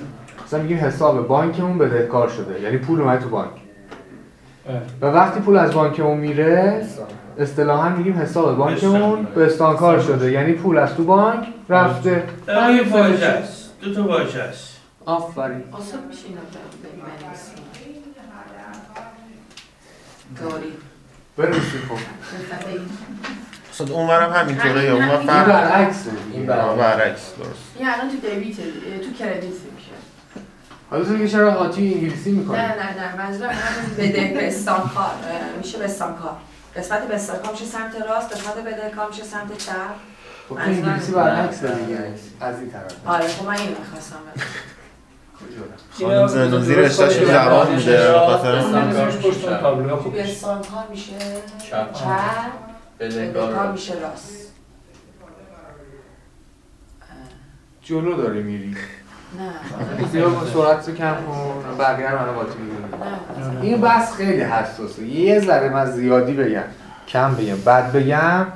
مثلا میگیم حساب بانکمون بدهکار شده یعنی پول اومد تو بانک. و وقتی پول از بانکمون میره اصطلاحا میگیم حساب بانکمون بستانکار شده یعنی پول از تو بانک رفته. در یه واژه است. دو تا واژه است. آفرین. میشه بنویسید خب اصلا اونورم همینطوره یا اون این فرق برعکسه این برعکس. برعکس. درست. این الان تو دیویت تو کردیت میشه. حالا تو چرا قاطی انگلیسی می‌کنی. نه نه نه. منظورم بده بستانکار میشه بستانکار. قسمت بستانکار میشه سمت راست قسمت بدهکار میشه سمت چپ. خب انگلیسی برعکسه دیگه از این طرف. آره خب من این می‌خواستم خانم زنوزی رشتهش رو جواب میده به خاطر اون اون نمی‌ذاریش پشت اون تابلو خوب میشه. بستانکار میشه چپ. بدهکار میشه راست. جلو داری میری. نه. زیاد سرعت رو کم کن. بقیه رو من قاطی این بحث خیلی حساسه. یه ذره من زیادی بگم. کم بگم. بد بگم.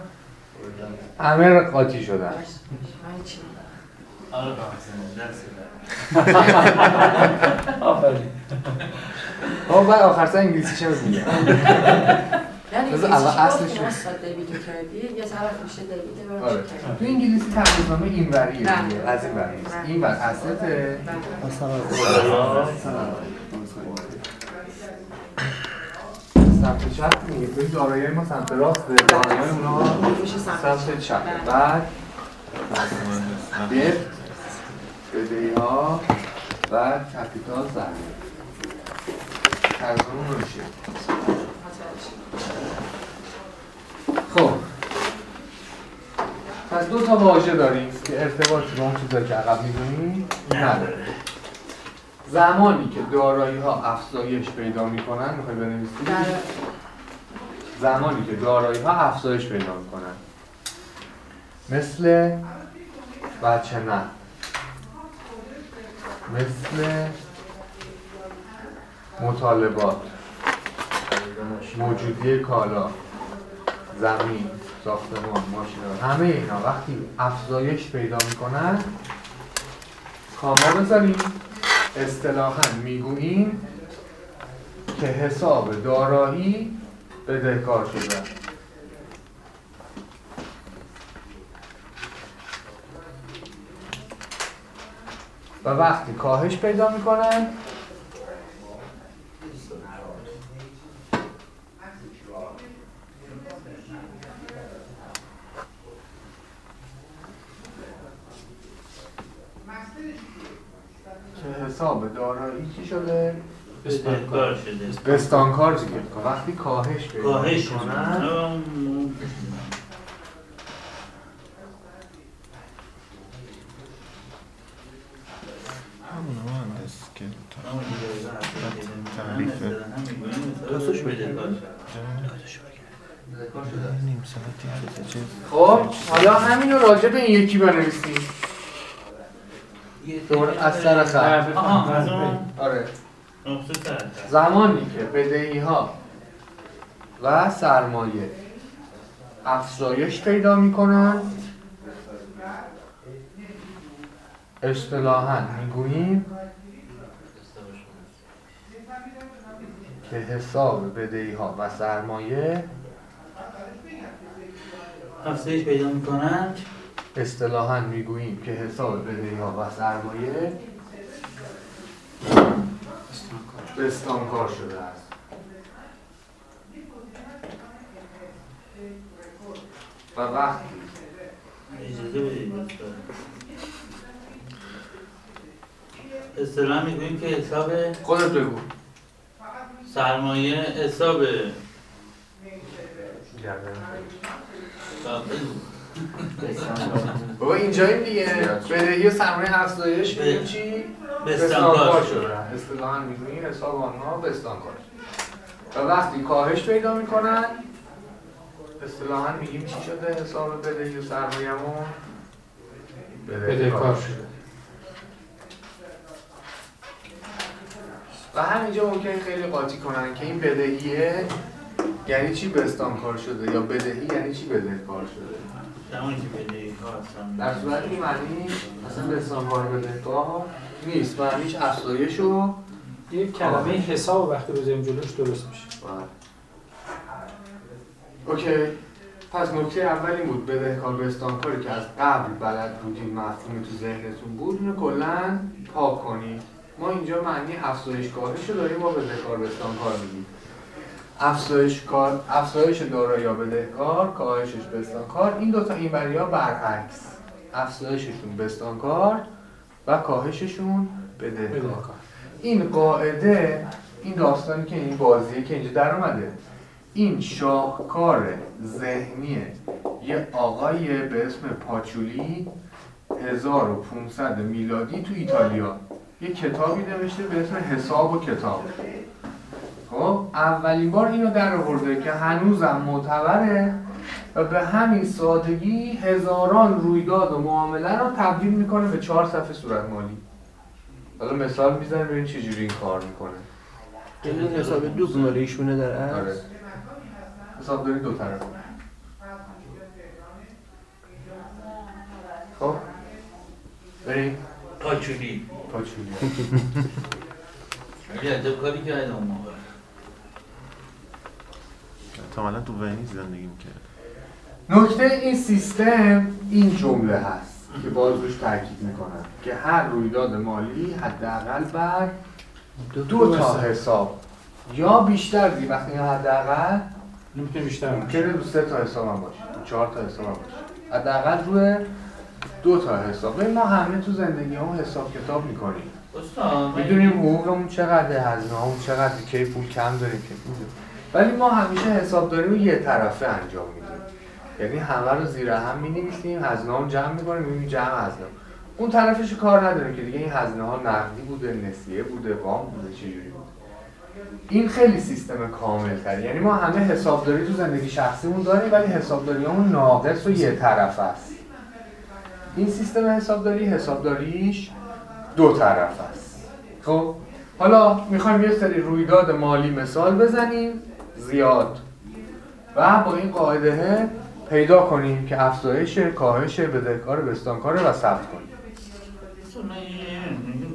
همه قاطی شدن. من چی آره. آفرین. بعد آخر سر انگلیسی چه میگم یعنی انگلیسی اول اصلش دیویدو کردی یه طرف میشه دیوید آره. تو انگلیسی تقریبا این وریه. دیگه از این وریه. نه. این ور اصلته. سمت چپ میگه. توی دارایی ما سمت راسته دارایی اونا سمت چپ. بله. بعد دفت بدهی ها بعد کپیتال ضریب ترجمه میشه. خب. پس دو تا واژه داریم که ارتباطی با اون چیزایی که عقب می‌دونیم نداره. زمانی که دارایی ها افزایش پیدا می‌کنن می‌خوای بنویسی؟ بله. زمانی که دارایی ها افزایش پیدا می‌کنن. مثل بچه نه. مثل مطالبات. موجودی کالا زمین ساختمان ماشین همه اینا وقتی افزایش پیدا می‌کنن کاما بذاریم اصطلاحا می‌گوییم که حساب دارایی بدهکار شده. و وقتی کاهش پیدا می‌کنن که حساب دارایی چی شده؟ بدهکار شده. بستانکار دیگه. وقتی کاهش پیدا کاهش کنن همون که راستش بدهکار شده. نیم ساعتی شده چیز. خب حالا همین رو راجع به این یکی بنویسیم. دور از سر خط. آره. سر زمانی که بدهی ها و سرمایه افزایش پیدا می‌کنن اصطلاحا می‌گوییم که حساب بدهی ها و سرمایه افزایش پیدا می‌کنند. اصطلاحا می‌گوییم که حساب بدهی ها و سرمایه بستانکار شده است. و وقتی اصطلاح می‌گوییم که حساب خودت بگو. سرمایه حساب. بابا اینجاییم دیگه. بدهی و سرمایه افزایش میگیم چی؟ بستانکار شده شده اصطلاحا می‌گوییم حساب آنها بستانکار شده و وقتی کاهش پیدا می‌کنن اصطلاحا میگیم چی شده حساب بدهی و سرمایه‌مون؟ بدهکار شده. و همینجا ممکنه خیلی قاطی کنن که این بدهیه یعنی چی بستانکار شده یا بدهی یعنی چی بدهکار شده؟ زمانی که در صورتی که معنی اصلا بستانکار بدهکار نیست معنیش افزایش و یک کلمه حساب وقتی بذاریم جلوش درست میشه. اوکی. پس نکته اول این بود بدهکار بستانکاری که از قبل بلد بودین مفهومی تو ذهنتون بود اینو کلا پاک کنید. ما اینجا معنی افزایش کاهش رو داریم با بدهکار بستانکار میگیم. افزایش کار افزایش دارایی یا بدهکار کاهشش بستانکار این دوتا این ها برعکس. افزایششون بستانکار و کاهششون بدهکار این قاعده این داستانی که این بازیه که اینجا در اومده این شاهکار ذهنی یه آقایی به اسم پاچولی 1500 میلادی تو ایتالیا. یه کتابی نوشته به اسم حساب و کتاب. خب اولین بار اینو در آورده که هنوزم معتبره و به همین سادگی هزاران رویداد و معامله رو تبدیل می‌کنه به چهار صفحه صورت مالی. حالا مثال می‌زنه ببین چجوری این کار می‌کنه. این حساب دو مال ایشونه در آره. اصل حساب داری دو طرف. خب. بریم. پاچولی. پاچولی. عجب کاری اون موقع. احتمالا تو ونیز زندگی می‌کرد. نکته این سیستم این جمله هست که باز روش تاکید می‌کنم که هر رویداد مالی حداقل بر دو تا حساب. یا بیشتر دی وقتی حداقل نمی‌تونه بیشتر باشه ممکنه رو سه تا حساب هم باشه چهار تا حساب هم باشه. حداقل روی دو تا حساب. ما همه تو زندگی هم حساب کتاب می‌کنیم. می‌دونیم حقوقمون چقدر هزینه همون چقدر کی پول کم داریم که پول داریم. ولی ما همیشه حسابداری رو یه طرفه انجام میدیم. یعنی همه رو زیر هم می‌نویسیم هزینه رو جمع می‌کنیم می‌بینیم جمع هزینه. اون طرفش کار نداریم که دیگه این هزینه ها نقدی بوده نسیه بوده وام بوده چجوری بوده. این خیلی سیستم کامل تر یعنی ما همه حسابداری تو زندگی شخصیمون داریم ولی حسابداریمون ناقص و یه طرف است. این سیستم حسابداری حسابداریش دو طرف است. خب حالا می‌خوایم یه سری رویداد مالی مثال بزنیم. زیاد. و با این قاعده پیدا کنیم که افزایش کاهش بدهکار بستانکار و ثبت کنیم.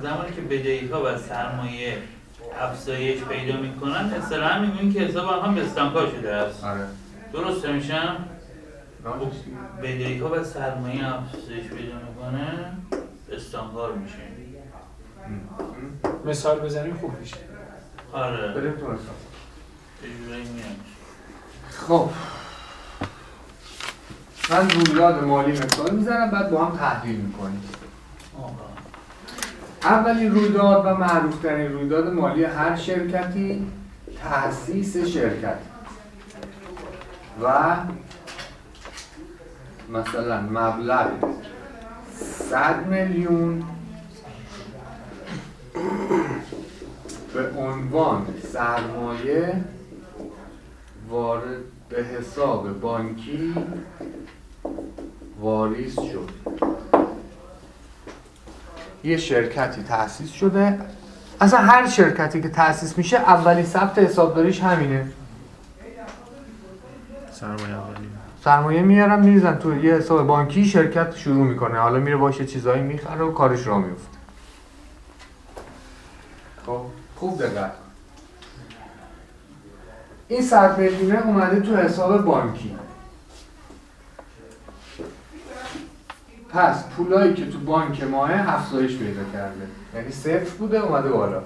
زمانی که بدهی ها و سرمایه افزایش پیدا می‌کنن اصطلاحا می‌گوییم که حساب آنها بستانکار شده است. آره. درسته میشم؟ ناجش بدهی ها و سرمایه افزایش پیدا می‌کنه بستانکار میشه. مثال بزنیم خوب میشه. آره. بریم تو حساب یه جورایی میاد خب. من رویداد مالی مثال می‌زنم بعد با هم تحلیل می‌کنیم. اولین رویداد و معروفترین رویداد مالی هر شرکتی تأسیس شرکت. و مثلا مبلغ 100 میلیون به عنوان سرمایه وارد به حساب بانکی واریز شد. یه شرکتی تأسیس شده. اصلا هر شرکتی که تأسیس میشه اولین ثبت حسابداریش همینه. سرمایه اولی سرمایه میارن میریزن تو یه حساب بانکی شرکت شروع می‌کنه. حالا میره باشه چیزایی می‌خره و کارش را میفته خب خوب دقت. این صد میلیونه اومده تو حساب بانکی. پس پولایی که تو بانک ماه افزایش پیدا کرده. یعنی صفر بوده اومده بالا.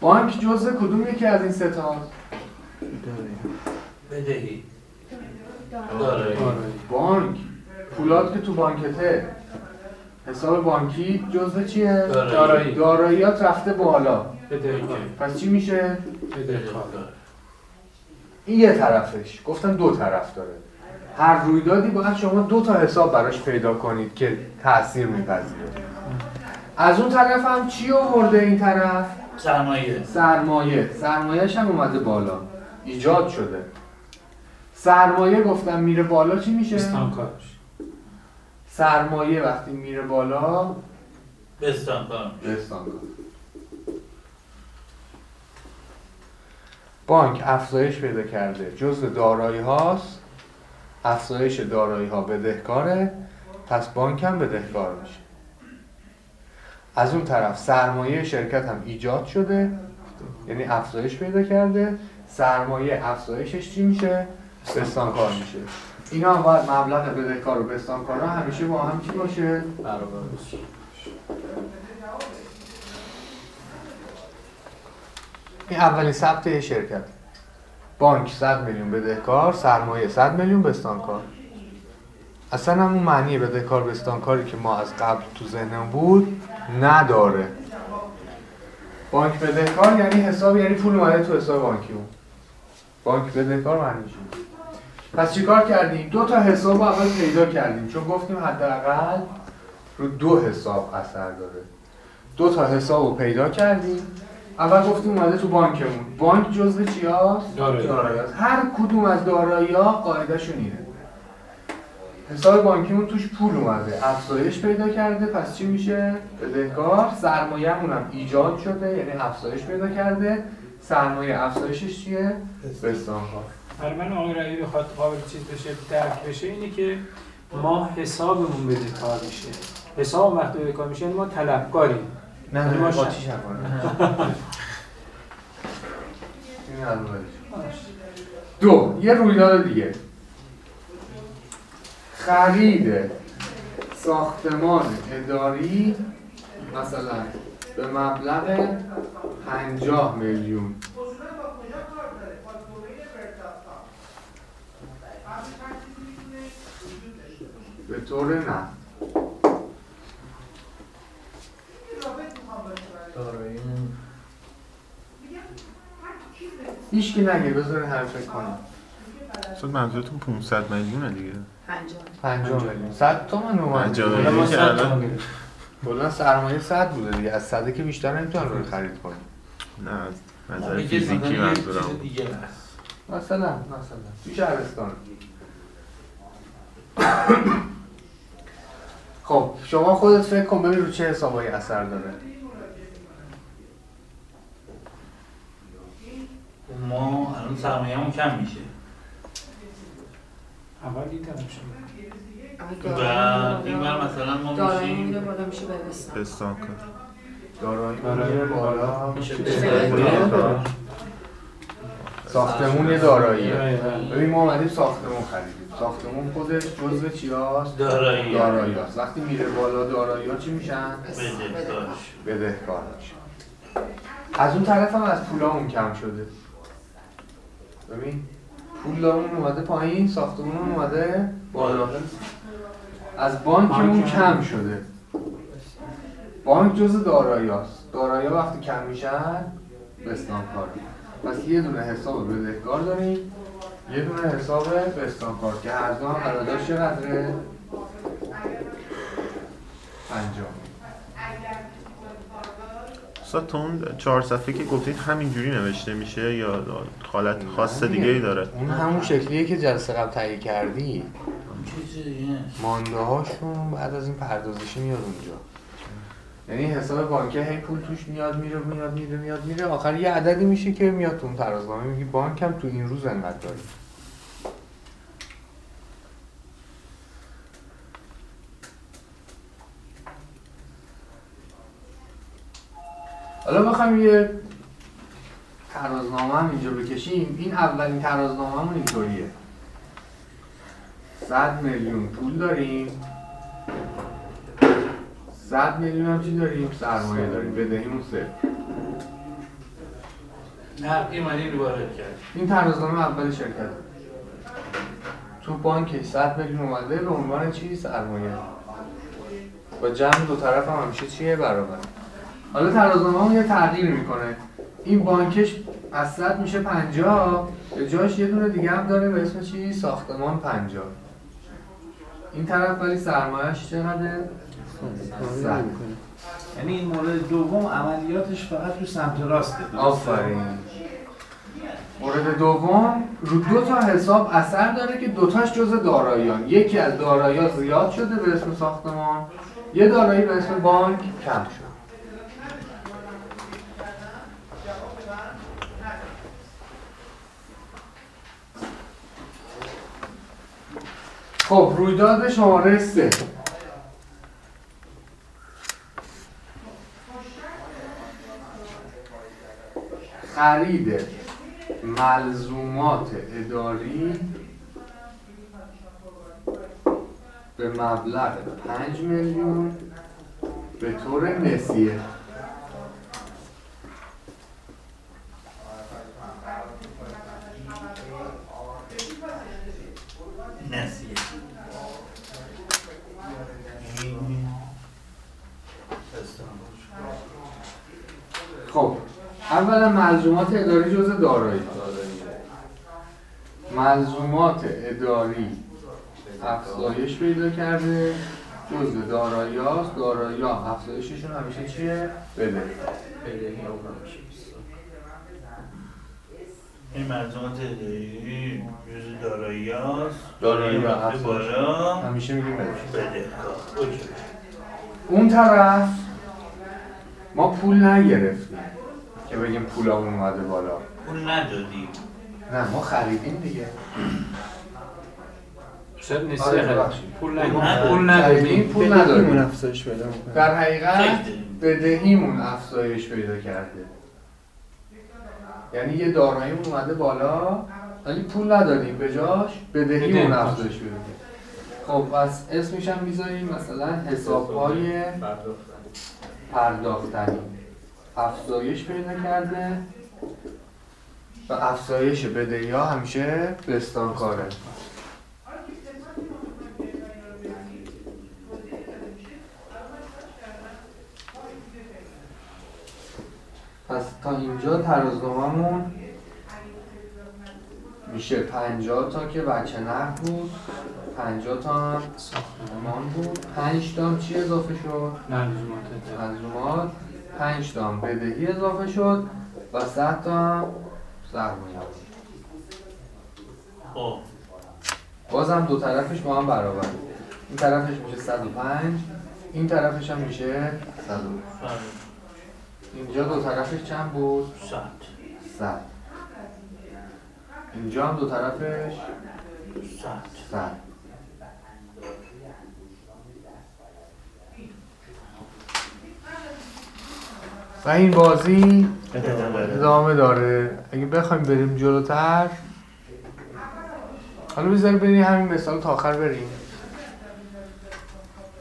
بانک جزء کدوم یکی از این سه تا؟ بدهی بانک. پولات که تو بانکته. حساب بانکی جزء چیه؟ دارایی. داراییات رفته بالا. پس چی میشه؟ بدهکار این یه طرفش. گفتم دو طرف داره. هر رویدادی باید شما دو تا حساب براش پیدا کنید که تاثیر میپذیره. از اون طرف هم چی آورده این طرف؟ سرمایه. سرمایه. سرمایهش هم اومده بالا. ایجاد شده. سرمایه گفتم میره بالا چی میشه؟ استانکارش سرمایه وقتی میره بالا بستانکار بستان بانک افزایش پیدا کرده. جزء دارایی هاست افزایش دارایی ها بدهکاره پس بانک هم بدهکار میشه. از اون طرف سرمایه شرکت هم ایجاد شده یعنی افزایش پیدا کرده. سرمایه افزایشش چی میشه؟ بستانکار میشه. اینا هم باید مبلغ بدهکار و بستانکار همیشه با هم چی باشه؟ برابر این اولین ثبت یه شرکت. بانک 100 میلیون بدهکار سرمایه 100 میلیون بستانکار اصلا همون معنی بدهکار بستانکاری که ما از قبل تو ذهنم بود نداره. بانک بدهکار یعنی حساب یعنی پول اومده تو حساب بانکی اون. بانک بدهکار معنیش اینه. پس چیکار کردیم؟ دو تا حساب اول پیدا کردیم. چون گفتیم حداقل رو دو حساب اثر داره. دو تا حساب رو پیدا کردیم. اول گفتیم اومده تو بانکمون. بانک جزء چی هاست؟ دارایی. هر کدوم از دارایی ها قاعدهشون اینه. حساب بانکیمون توش پول اومده. افزایش پیدا کرده پس چی میشه؟ بدهکار. سرمایه‌مون هم ایجاد شده یعنی افزایش پیدا کرده. سرمایه افزایشش چیه؟ بستانکار برای من آقای رایی بخواد قابل چیز بشه درک بشه اینه که ما حسابمون بدهکار میشه. حساب وقتی بدهکار میشه یعنی ما طلبکاریم. نه نه باشه. قاطیش نکنه اولش. دو. یه رویداد دیگه. خرید ساختمان اداری مثلا به مبلغ 50 میلیون. به طور نه. دارایی؟ هیچ کی نگه بذارین هر فکر کنم. اصلا منظورتون 500 میلیونه دیگه. پنجاه. 50 میلیون. 100 تومن اومد. پنجاه کلا میلیون ما که صد الان-. کلا سرمایه 100 بوده دیگه. از 100 که بیشتر نمی‌تونن روی خرید کنیم نه از نظر فیزیکی منظورم دیگه مثلا مثلا. تو شهرستان خب شما خودت فکر کن ببین رو چه حسابایی اثر داره. ما الان سرمایه‌مون کم میشه. اول این طرف شد و این بر مثلا ما دارایی میشیم. بستان بستانکار دارایی بالا. میشه ساختمون یه داراییه. ببین ما اومدیم ساختمون خریدیم. ساختمون خودش جزء چی هاست؟ دارایی. دارایی هاست. وقتی میره بالا دارایی ها چی میشن؟ بدهکارش. بدهکار از اون طرف هم از پولامون کم شده. ببین پولامون اومده پایین ساختمون اومده بالا. از بانکمون کم شده. بانک جز دارایی هاست. دارایی وقتی کم میشن بستانکار. پس یه دونه حساب بدهکار داریم یه دونه حساب بستانکار که هر دو هم قراردادش چقدره؟ پنجاه. استاد تو اون چهار صفحه که گفتید همینجوری نوشته میشه یا حالت خاص دیگه ای داره؟ اون همون شکلیه که جلسه قبل تهیه کردی. مانده هاشون بعد از این پردازشی میاد اونجا. یعنی حساب بانکی هی پول توش میاد میره میاد میره میاد میره. آخر یه عددی میشه که میاد تو اون ترازنامه. میگی بانک هم تو این روز انقدر داری. حالا بخوایم یه ترازنامه هم اینجا بکشیم. این اولین ترازنامه همون اینطوریه. 100 میلیون پول داریم. 100 میلیون هم چی داریم؟ سرمایه داریم. بدهیمون صفر. نقدی اومدیم وارد کرد. این ترازنامه اول شرکت. تو بانک 100 میلیون اومده به عنوان چی؟ سرمایه. با جمع دو طرف هم همیشه چیه؟ برابر. حالا ترازنامه اون یه تغییر می‌کنه این بانکش از 100 میشه 50 به جاش یه دونه دیگه هم داره به اسم چی؟ ساختمان 50 این طرف ولی سرمایهش چقدره؟ صد. یعنی این مورد دوم عملیاتش فقط تو سمت راسته؟ آفرین مورد دوم رو دو تا حساب اثر داره که دوتاش جز داراییان یکی از دارایی زیاد شده به اسم ساختمان یه دارایی به اسم بانک کم شد خب رویداد شماره سه. خرید ملزومات اداری به مبلغ 5 میلیون به طور نسیه خب اولا ملزومات اداری جز دارایی. ملزومات اداری افزایش پیدا کرده. جز دارایی هاست. دارایی ها افزایششون همیشه چیه؟ بده. این ملزومات اداری جز دارایی هاست. دارایی ها همیشه میگیم بده. اون طرف ما پول نگرفتیم. که بگیم پولمون اومده بالا. اون ندادیم. نه ما خریدیم دیگه. شاید آره،. پول ندادیم. ندادیم. پول ندادیم. نداریم افزایش پیدا می‌کنه. در حقیقت. بدهیمون افزایش پیدا کرده. یعنی یه داراییمون اومده بالا ولی پول نداریم به جاش بدهیمون بدهی. افزایش پیدا کرده. خب پس اسمش هم می‌ذاریم مثلا حسابهای پرداختن. پرداختنی. افزایش پیدا کرده و افزایش بدهی ها همیشه بستانکاره. پس تا اینجا ترازنامه‌مون میشه 50 تا که بچه نقد بود 50 تا هم ساختمان بود. 5 تا هم چی اضافه شد؟ ملزومات 5 تا هم بدهی اضافه شد و 100 تا هم سرمایه خب. بازم دو طرفش با هم برابر. این طرفش میشه 105 این طرفش هم میشه 100 بله. اینجا دو طرفش چند بود؟ صد. 100 اینجا هم دو طرفش صد. 100 و این بازی ادامه داره. اگه بخوایم بریم جلوتر حالا بذاریم بریم همین مثال تا آخر بریم.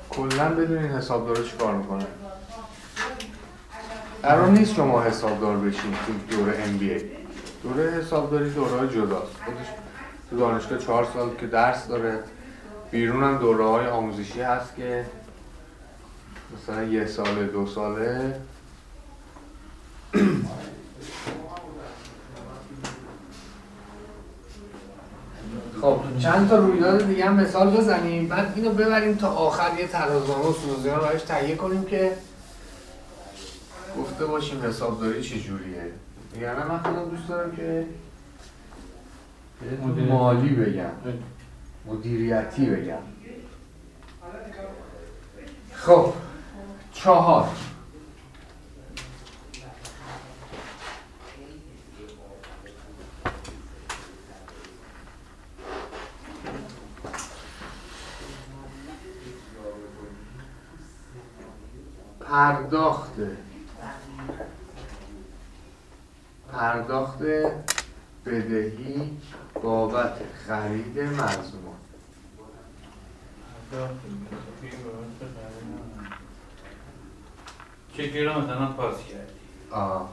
کلا بدونین حسابدارا چی کار می‌کنن. قرار نیست شما حسابدار بشین تو دوره MBA دوره حسابداری دوره جداست. خودش تو دانشگاه چهار سال که درس داره. بیرون هم دوره های آموزشی هست که مثلا یه ساله دو ساله. خب چند تا رویداد دیگه هم مثال بزنیم. بعد اینو ببریم تا آخر یه ترازنامه و سوزیان براش تهیه کنیم که گفته باشیم حسابداری چجوریه یعنی من خودم دوست دارم که. مالی بگم. مدیریتی بگم. خب چهار. پرداخت. پرداخت بدهی بابت خرید ملزومان چکی رو مثلا پاس کردی؟ آه.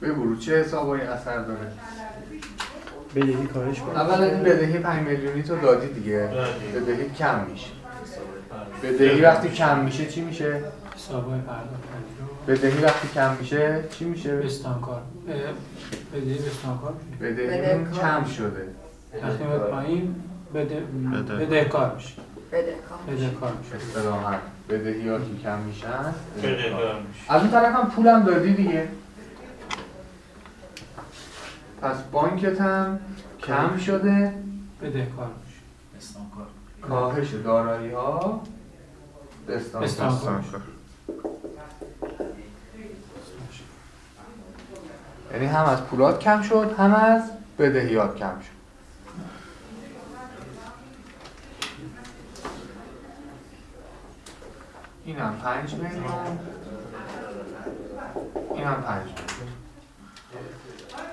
رو چه حسابایی اثر داره؟ بدهی کارش کنه اولا این بدهی 5 میلیونی تو دادی دیگه. دادی. بدهی کم میشه. بدهی وقتی کم میشه چی میشه؟ حسابای پرداخت بدهی وقتی کم میشه چی میشه؟ بستانکار بدهی بستانکار بدهی. کم شده. وقتی میاد پایین بده بده. بدهکار. میشه. بدهکار میشه. اصطلاحا بدهیاتی کم میشن بده کار میشه. از اون طرف هم پولم دادی دیگه. پس بانکت هم کم شده. بدهکار کاهش دارایی ها بستان بستانکار. یعنی هم از پولات کم شد هم از بدهیات کم شد. این هم پنج میلیون. این هم پنج میلیون.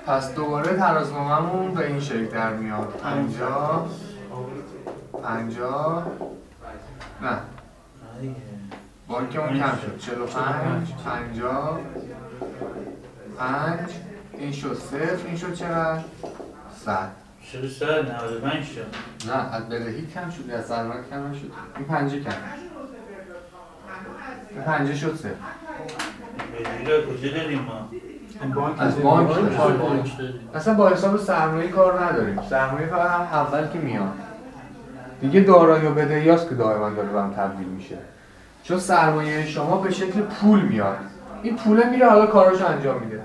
پس دوباره ترازنامه‌مون به این شکل در میاد. پنجاه پنجاه. نه. بانکمون کم شد. 45 50 5 این شد صفر. این شد چقدر؟ 100 چرا ساعت 95 شد. نه از بدهی کم شد. از سرمایه کم نشد. این 50 کم. این 50 شد صفر. بدهی رو کجا داریم ما؟ بانک از بانک. اصلا با حساب سرمایه کار نداریم. سرمایه فقط هم اول که میاد. دیگه دارایی و بدهی هست که دائما داره به هم تبدیل میشه. چون سرمایه شما به شکل پول میاد. این پوله میره حالا کاراشو انجام میده.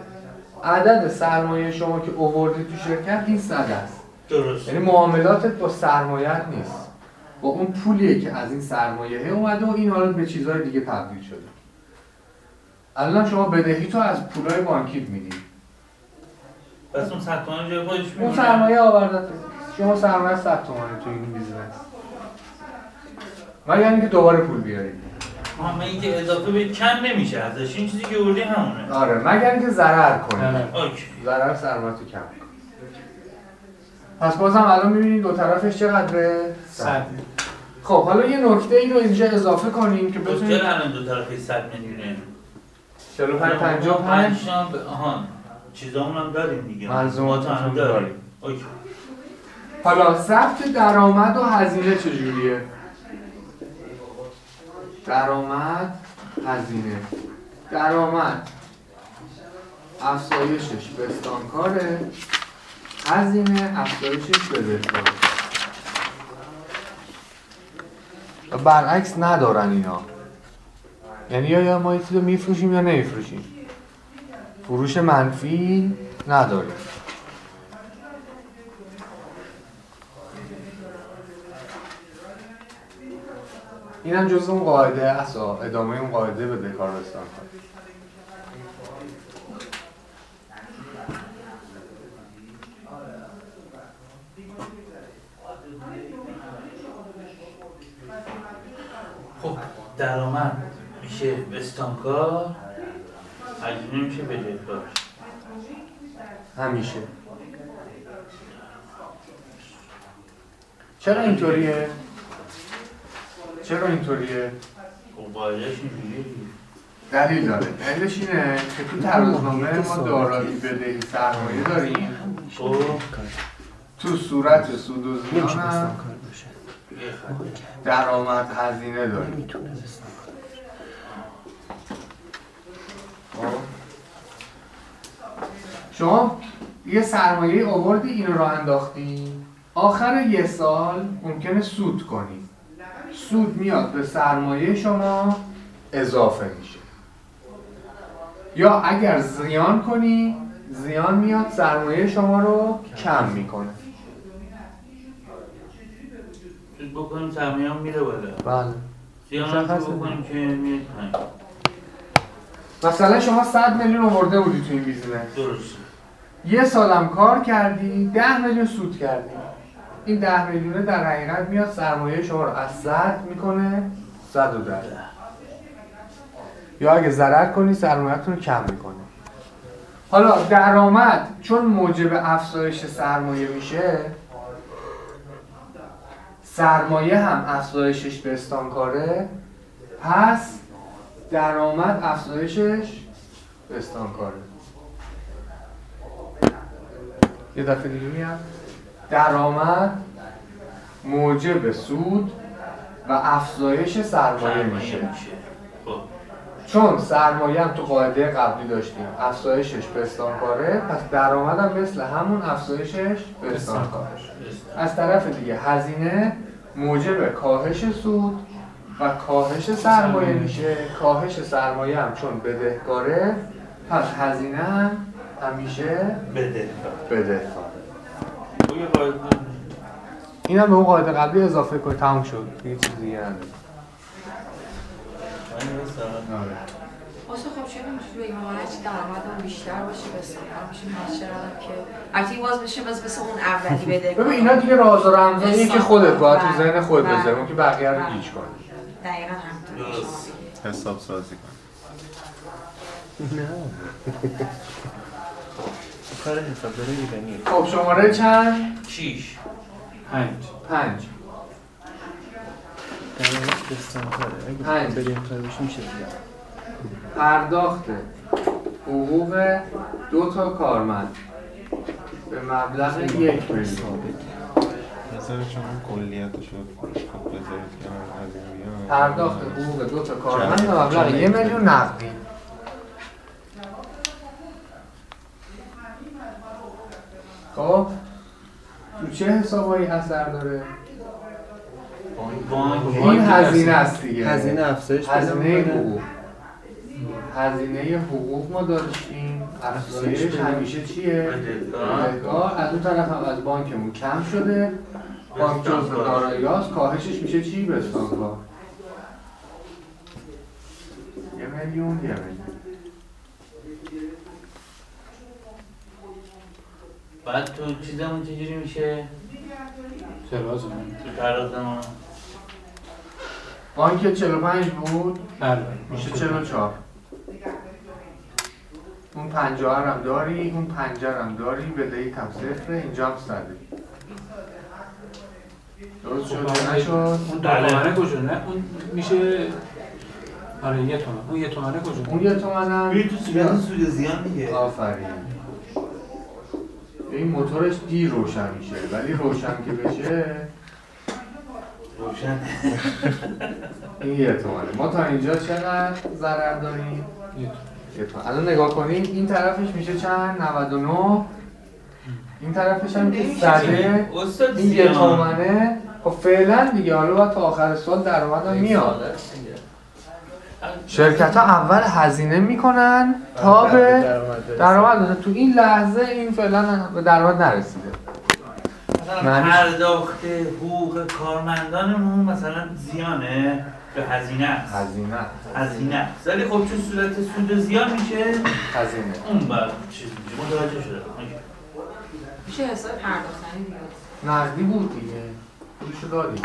عدد سرمایه شما که اووردی تو شرکت این صد است. درست. یعنی معاملاتت با سرمایت نیست. با اون پولیه که از این سرمایه اومده و این حالا به چیزهای دیگه تبدیل شده. الان شما بدهی تو از پولای بانکیت میدی. پس اون تومن جای خودش اون سرمایه آوردته شما سرمایه 100 تومنه تو این business مگر اینکه دوباره پول بیاری اما اینکه اضافه یا کم نمیشه ازش. این چیزی که بردی همونه. آره مگر اینکه ضرر کنی. ضرر. okay. ضرر سرمایه تو کم. پس بازم الان می‌بینید دو طرفش چقدره؟ صد. خب حالا یه نکته ای رو اینجا اضافه کنیم که خب بتونیم چرا الان دو طرفی 100 میلیونه؟ 45 55 پنج تا به- آها. چیزامون هم داریم دیگه. ملزوماتون ما تو هم داریم. اوکی. حالا ثبت درآمد و هزینه چجوریه؟ درآمد هزینه. درآمد. افزایشش بستانکاره هزینه افزایشش بدهکاره و برعکس ندارن اینا. یعنی یا ما یه رو میفروشیم یا نمیفروشیم. فروش منفی نداریم اینم جزء اون قاعده آه. ادامه اون قاعده به کار بستان خب درآمد میشه بستانکار هزینه میشه بدهکار همیشه چرا اینطوریه؟ چرا اینطوریه؟ خب. دلیل داره دلیلش اینه که تو ترازنامه ما دارایی بدهی سرمایه داریم خب تو صورت سود و زیان هم. درآمد هزینه داریم خب؟ شما یه سرمایه آوردی اینو راه انداختی آخر یه سال ممکنه سود کنی سود میاد به سرمایه شما اضافه میشه. یا اگر زیان کنی زیان میاد سرمایه شما رو کم می‌کنه. بکنیم سرمایه هم میره بالا. بله. زیان. بکنیم که میره مثلا شما 100 میلیون آورده بودی تو این بیزینس. درست یه سالم کار کردی 10 میلیون سود کردی. این 10 میلیونه در حقیقت میاد سرمایه شما رو از 100 می‌کنه. 110 یا اگه ضرر کنی سرمایه‌تون رو کم می‌کنه. حالا درآمد چون موجب افزایش سرمایه میشه سرمایه هم افزایشش به استانکاره پس درآمد افزایشش به استانکاره یه دفعه دیگه میگم درآمد موجب سود و افزایش سرمایه میشه. خب. چون سرمایه هم تو قاعده قبلی داشتیم افزایشش به استانکاره پس درآمد هم مثل همون افزایشش به استانکاره. از طرف دیگه هزینه موجب کاهش سود و کاهش سرمایه میشه. کاهش سرمایه هم چون بدهکاره پس هزینه هم همیشه بده بدهکاره یه قاعده این هم به اون قاعده قبلی اضافه کنی تموم شد دیگه چیز دیگه نداره آره. واسه خب چرا نمی‌تونی بگیم حالا هرچی درآمدمون بیشتر باشه استقلال میشه ماشرا که البته باز بشه باز مثل اون اولی بده ببین اینا دیگه راز و رمزاییه که خودت باید تو بله. ذهن خودت بله. بذاری اون که بقیه رو بله. گیج کنی دقیقا همینطور درست. حساب سازی کن نه کار حسابداری ایرانیه خب شماره چند؟ شیش. پنج. پنج. درآمد بستان کاره اگه پنج. کار باشه میشه پرداخت حقوق دو تا کارمند. به مبلغ یک میلیون. نظر شما کلیتش رو بذارید که من از پرداخت حقوق دو تا کارمند به مبلغ یک میلیون نقدی. خب تو چه حسابایی اثر داره؟ بانک. این هزینه است دیگه. هزینه افزایش هزینه. حقوق. هزینه حقوق ما داشتیم افزایش همیشه چیه؟ بدهکار. از اون طرف هم از بانکمون کم شده. بانک جزء دارایی هاست کاهشش میشه چی؟ بستانکار یه میلیون یه میلیون. بعد تو چیزمون چجوری میشه؟ ترازمون تو ترازمون بانک 45 بود. بله. میشه 44 اون 50 هم داری اون 50 هم داری بدهی کم صفره اینجا هم صده. درست شد یا نشد؟ اون دو بله. تومنه کجا؟ نه اون میشه آره یه تومن. اون یه تومنه کجا؟ اون یه تومن هم بری تو صورت سود زیان دیگه. آفرین. این موتورش دیر روشن میشه ولی روشن که بشه روشن. این یه تومنه ما تا اینجا چقدر ضرر داریم؟ یه تومن. الان نگاه کنیم این طرفش میشه چند؟ 99 این طرفش هم که صده. این یه تومنه. خب فعلا دیگه حالا باید تا آخر سال درآمدم میاد. شرکت ها اول هزینه می‌کنن تا به درآمد. تو این لحظه این فعلا به درآمد نرسیده. مثلا معنیش- پرداخت حقوق کارمندانمون مثلا زیانه به هزینه است. هزینه هزینه ولی خب چون صورت سود و زیان میشه؟ هزینه. اون بر چیز میشه. متوجه شده. میشه حساب پرداختنی دیگه. نقدی بود دیگه. پولشو دادیم.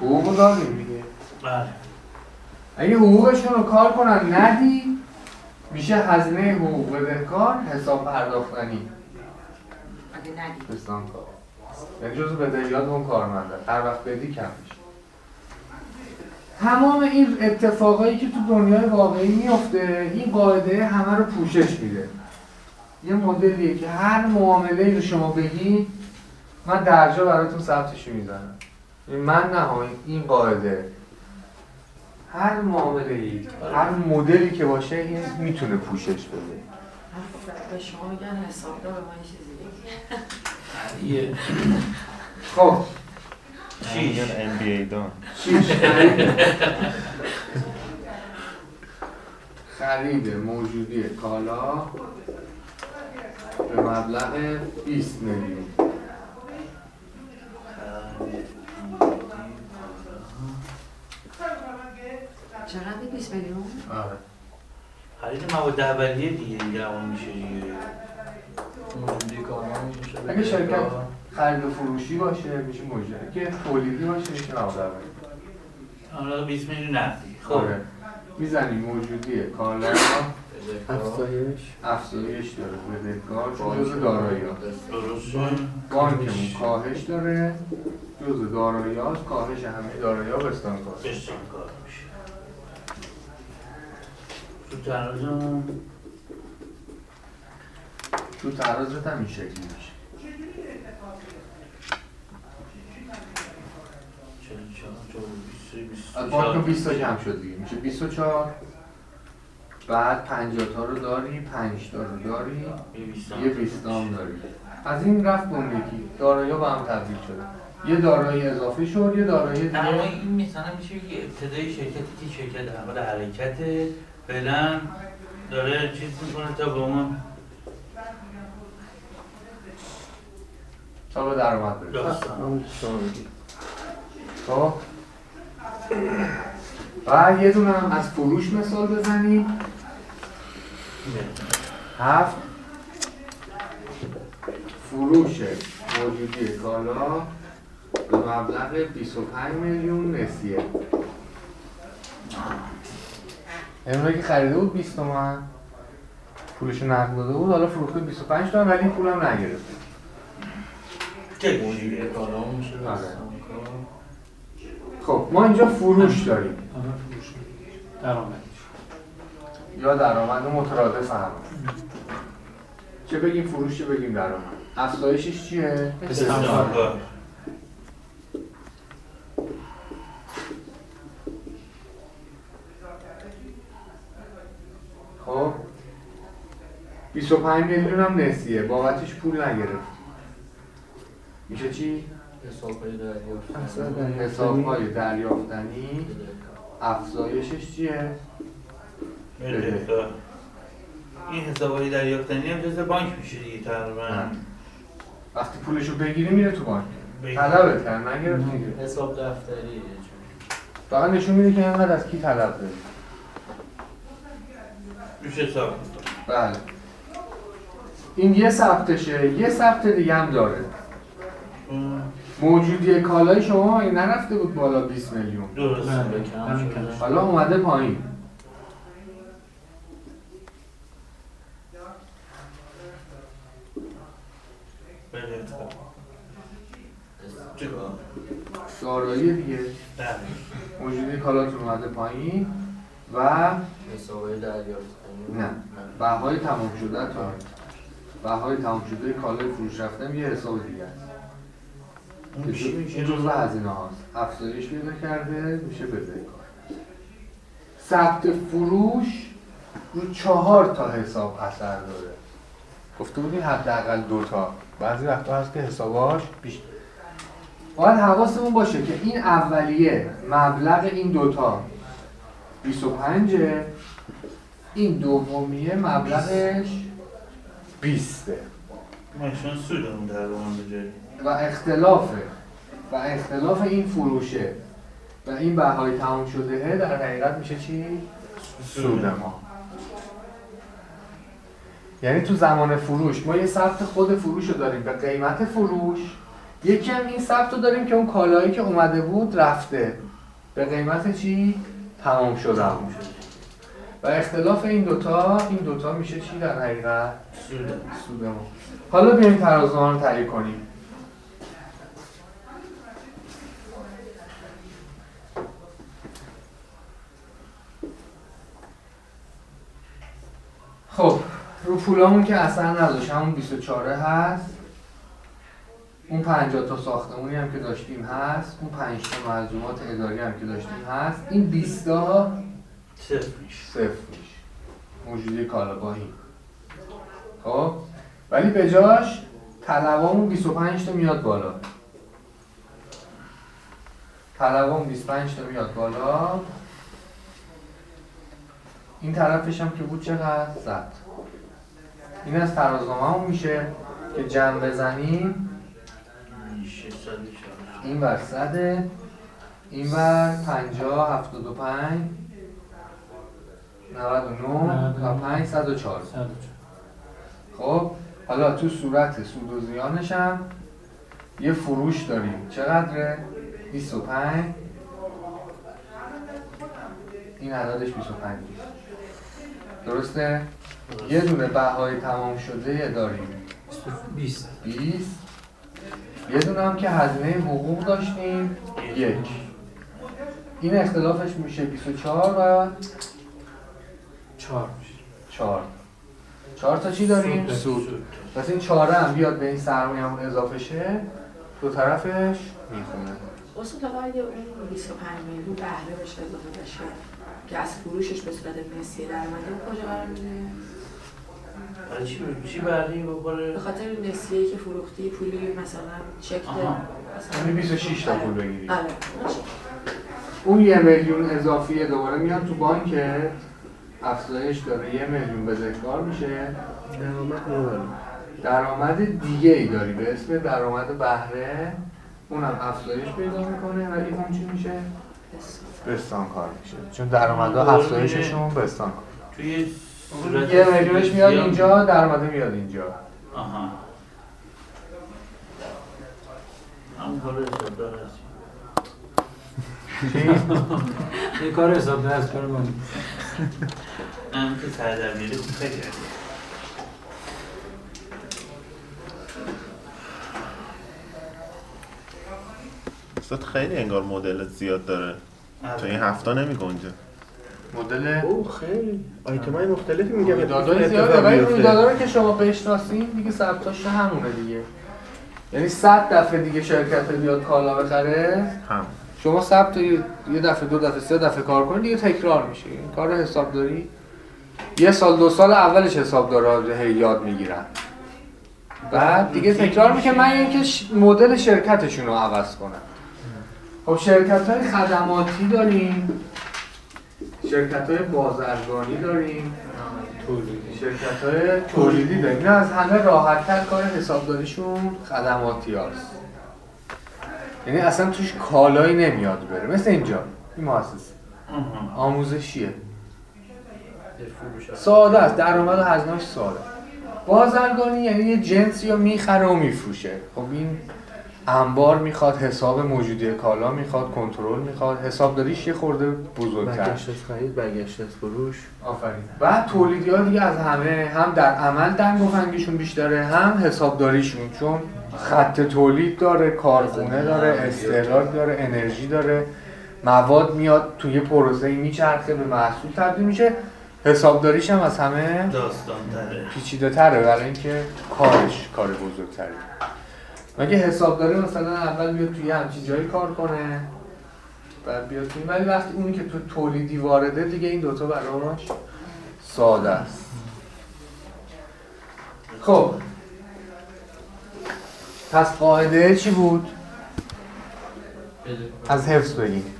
حقوقو دادیم دیگه بله. اگه حقوقشون رو کار کنن ندی میشه هزینه حقوق بدهکار حساب پرداختنی. اگه ندید بستان کار. یعنی جزء بدهیات اون کارمنده. هر وقت بدی کم میشه. تمام این اتفاقایی که تو دنیای واقعی میفته این قاعده همه رو پوشش میده. یه مدلیه که هر معامله رو شما بگی من درجا براتون ثبتش می‌زنم این من نه این قاعده. هر معامله ای هر مدلی که باشه این می‌تونه پوشش بده. به شما میگن حسابدار به ما یه چیزی بگی. خب. دان. خرید خرید موجودی کالا به مبلغ 20 میلیون. چقدر 20 میلیون؟ آره. خرید مواد اولیه دیگه دیگه همون میشه دیگه. میشه اگه شرکت خرید و فروشی باشه میشه موجودی که تولیدی باشه میشه مبلغ حالا 20 میلیون نقدی. خب. آره. می‌زنی موجودی کالا افزایش افزایش داره. بدهکار چون جزء دارایی بانکمون کاهش داره. جزء دارایی هاست. کاهش همه دارایی ها بستان کار. بستان کار. میشه تو ترازمون تو ترازت هم این شکلی میشه. 44 از بانک 24 20 تا کم شد دیگه. میشه 24 بعد 50 تا رو داری 5 تا رو داری یه 20 یه 20 تا هم داری. از این رفت به اون یکی. دارایی با هم تبدیل شده. یه دارایی اضافه شد یه دارایی دیگه. این مثلا میشه یه ابتدای شرکتی که شرکت در حال حرکت فعلا داره چیز می‌کنه تا به اون تا به درآمد برسه. خب. بعد یه دونه هم از فروش مثال بزنیم. هفت. فروش موجودی کالا به مبلغ 25 میلیون نسیه. امروز که خریده بود 20 تومن. پولش نقد داده بود حالا فروخته 25 تومن ولی پولم نگرفته. چه آره. خب ما اینجا فروش داریم. آره فروش درآمدش. یا درآمد مترادف هم. چه بگیم فروش چه بگیم درآمد؟ افزایشش چیه؟ بستان خب؟ 25 میلیون هم نسیه بابتش پول نگرفت. میشه چی. حساب های دریافتنی. افزایشش چیه. این حسابای دریافتنی هم جز بانک میشه دیگه تقریبا. وقتی پولشو بگیری میره تو بانک. طلبت کرد نگرفت حساب دفتری. فقط نشون میده که اینقدر از کی طلب داری. روش حساب بله این یه ثبتشه یه ثبت دیگه هم داره. موجودی کالای شما این نرفته بود بالا 20 میلیون. درست بله. حالا اومده پایین. بده چیکار؟ دارایی دیگه. بله. موجودی کالاتون اومده پایین و حسابهای دریافتنی نه. بهای تمام شده تو. بهای تمام شده کالای فروش رفتن یه حساب دیگه است. اون؟ این جزء هزینه هاست. افزایش پیدا کرده میشه بده ثبت فروش رو چهار تا حساب اثر داره. گفته بودیم حداقل دو تا. بعضی وقتا هست که حساباش بیش باید حواسمون باشه که این اولیه مبلغ این دوتا 25 این دومیه مبلغش 20 ماشون سودمون در اون بجاری و اختلافه. و اختلاف این فروشه. و این بهای تمام شده در حقیقت میشه چی؟ سود. ما. یعنی تو زمان فروش ما یه ثبت خود فروش رو داریم. به قیمت فروش یکی هم این ثبت رو داریم که اون کالایی که اومده بود رفته. به قیمت چی؟ تمام شده. تموم شد و اختلاف این دوتا این دوتا میشه چی در حقیقت؟ سود سودمون. حالا بریم ترازوها رو تهیه کنیم. خب رو پولامون که اصلا نذاش همون 24 هست. اون 50 تا ساختمونی هم که داشتیم هست. اون 5 تا ملزومات اداری هم که داشتیم هست. این 20 تا صفر صفر میشه. موجودی کالاگاهی. خب؟ ولی به جاش طلبامون 25 تا میاد بالا. طلبامون 25 تا میاد بالا. این طرفش هم که بود چقدر؟ صد. این از ترازنامه میشه که جمع بزنیم. این بر صده. این بر پنجاه هفتاد و پنج. نود و نه و پنج صد و چهار. خب حالا تو صورت سود و زیانش هم یه فروش داریم. چقدره؟ 25 این عددش 25 درسته؟ یه دونه بهای تمام شده داریم. 20 20 یه دونه هم که هزینه حقوق داشتیم یک. این اختلافش میشه 24 و 4 میشه. 4 4 تا چی داریم؟ سود. پس این چهاره هم بیاد به این سرمایه‌مون اضافه شه. دو طرفش. می‌خونه اصلا تا باید اون 25 میلیون بهره بهش اضافه بشه که از فروشش به صورت نسیه درآمده کجا قرار میده؟ چی چی بردی بخوره به خاطر نسیه‌ای که فروختی پولی مثلا چک آها. مثلا یعنی 26 تا پول بگیری. آره اون یه میلیون اضافی دوباره میاد تو بانکت. افزایش داره. یه میلیون بدهکار میشه. درآمد نداره. درآمد دیگه ای داری. به اسم درآمد بهره اونم افزایش پیدا می‌کنه ولی اون چی میشه؟ بستانکار میشه. چون درآمدها قربونه. افزایششون بستانکار توی صورت یه میلیونش میاد اینجا درآمده میاد اینجا. آها. همون یه کار حساب دست کار ما نیست. هم که سر در میاری خوب خیلی هستی. استاد خیلی انگار مدل زیاد داره. تو این هفته نمی گنجه مدل؟ او خیلی. آیتم های مختلفی میگم رویدادهای زیاده ولی رویدادها رو که شما بشناسین دیگه ثبتاش همونه دیگه. یعنی صد دفعه دیگه شرکت بیاد کالا بخره؟ هم. شما ثبت یه دفعه دو دفعه سه دفعه کار کنید دیگه تکرار میشه. این کار حسابداری یه سال دو سال اولش حسابدارا هی یاد می‌گیرن. بعد دیگه تکرار میشه من اینکه مدل شرکتشون رو عوض کنم. خب شرکت های خدماتی داریم. شرکت های بازرگانی داریم. شرکت های تولیدی داریم. اینا از همه راحتتر کار حسابداریشون خدماتی هست یعنی اصلا توش کالایی نمیاد بره. مثل اینجا. این مؤسسه. آموزشیه. ساده است. درآمد و هزینه‌اش ساده. بازرگانی یعنی یه جنسی رو می‌خره و میفروشه. خب این انبار می‌خواد حساب موجودی کالا می‌خواد کنترل می‌خواد. حسابداریش یه خورده بزرگتر. برگشت خرید برگشت فروش آفرین. بعد تولیدی ها دیگه از همه هم در عمل دنگ و فنگشون بیشتره هم حسابداریشون چون خط تولید داره کارخونه داره استهلاک داره انرژی داره. مواد میاد توی یه پروسه میچرخه به محصول تبدیل میشه. حسابداریش هم از همه داستان تره پیچیده تره برای اینکه کارش کار بزرگتره مگه حسابداری مثلا اول بیاد توی همچین جایی کار کنه؟ بعد بیاد توی ولی وقتی اونی که تو تولیدی وارده دیگه این دوتا براش ساده است. خب. پس قاعده چی بود؟ از حفظ بگیم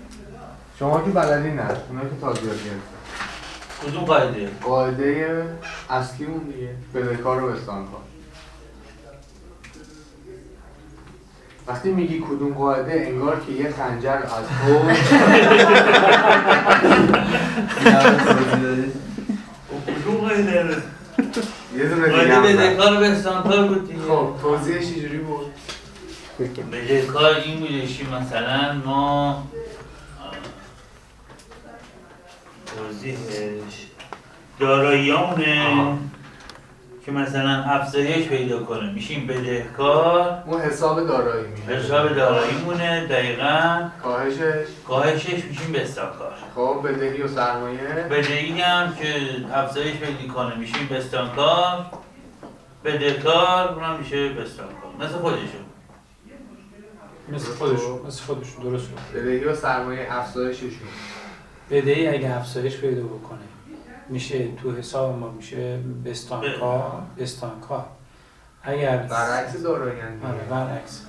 شما که بلدی نه اونا که تازه یاد گرفتن. کدوم قاعده؟ قاعده اصلی اون دیگه. بدهکار و بستانکار وقتی میگی کدوم قاعده انگار که یه خنجر از تو کدوم قاعده یه دونه دیگه. بدهکار به استانکار بود دیگه خب توضیحش چجوری بود بدهکار این بودشی مثلا ما توضیحش داراییامونه. که مثلا افزایش پیدا کنه. میشیم بدهکار؟ اون حساب دارایی میشه. حساب داراییمونه دقیقا. کاهشش کاهشش میشیم بستانکار. خب بدهی و سرمایه. بدهی هم که افزایش پیدا کنه. میشیم بستانکار. بدهکار اونم میشه بستانکار. مثل خودشون. مثل خودشون مثل خودشون. درست. بود بدهی و سرمایه افزایششون. بدهی اگه افزایش پیدا بکنه. میشه تو حساب ما میشه بستانکار بستانکار اگر برعکس دارایی هم آره دیگه. برعکس.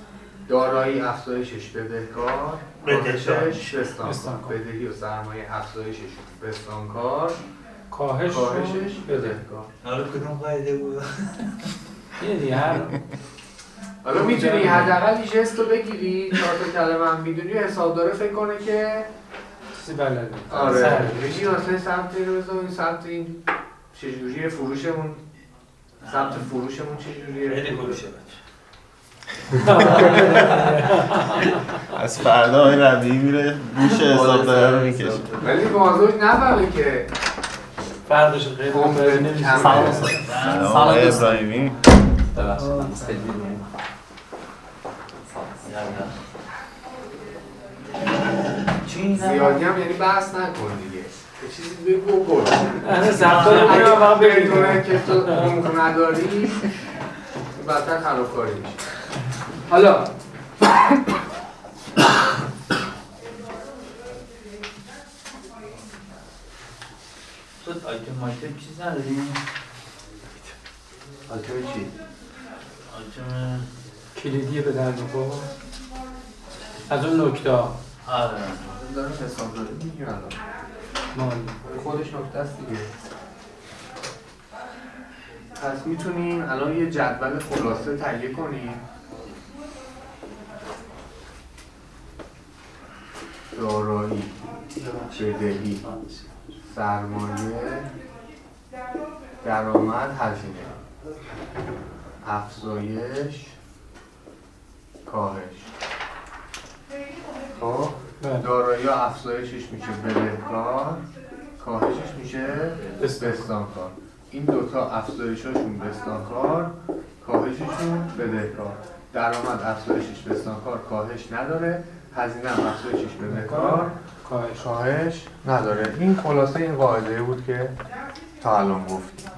دارایی افزایشش بدهکار. کاهشش بستانکار. بدهی و سرمایه افزایشش بستانکار. کاهش کاهشش بده بدهکار. حالا کدوم قاعده بود؟ یه دیگه هر حالا می‌تونی حداقل یه جست رو بگیری چهار تا کلمه هم می‌دونی حسابداره فکر کنه که چیزی بلده. آره. میگی مثلا سمت بذار این سمت این چجوریه؟ فروشمون. سمت فروشمون چجوریه؟ خیلی شد از فردا آقای ربیعی میره گوش حساب داره رو می‌کشه. ولی بازوش نفهمه که. فردش خیلی. کمه. سلام. سلام. سلام. ابراهیمی. بیرونم. زیادی هم یعنی بحث نکن دیگه. یه چیزی بگو برو اصلا زبطا رو. بدونه که تو عمق نداری بدتر خرابکاری میشه. حالا. تو آیتم مایتم چیز نداریم؟ آیتم چی؟ آیتم کلیدی به درد بخور از اون نکته آره. دارم حساب داری میگیم الان مال. خودش نکته است دیگه. پس می‌تونیم الان یه جدول خلاصه تهیه کنیم. دارایی بدهی سرمایه درآمد هزینه. افزایش کاهش. خب. دارایی ها افزایشش میشه. بدهکار کاهشش میشه بستانکار. این دوتا افزایشاشون بستانکار کاهششون بدهکار. درآمد افزایشش بستانکار کاهش نداره هزینه هم افزایشش بدهکار کاهش. کاهش نداره. این خلاصه این قاعده بود که تا الان گفتیم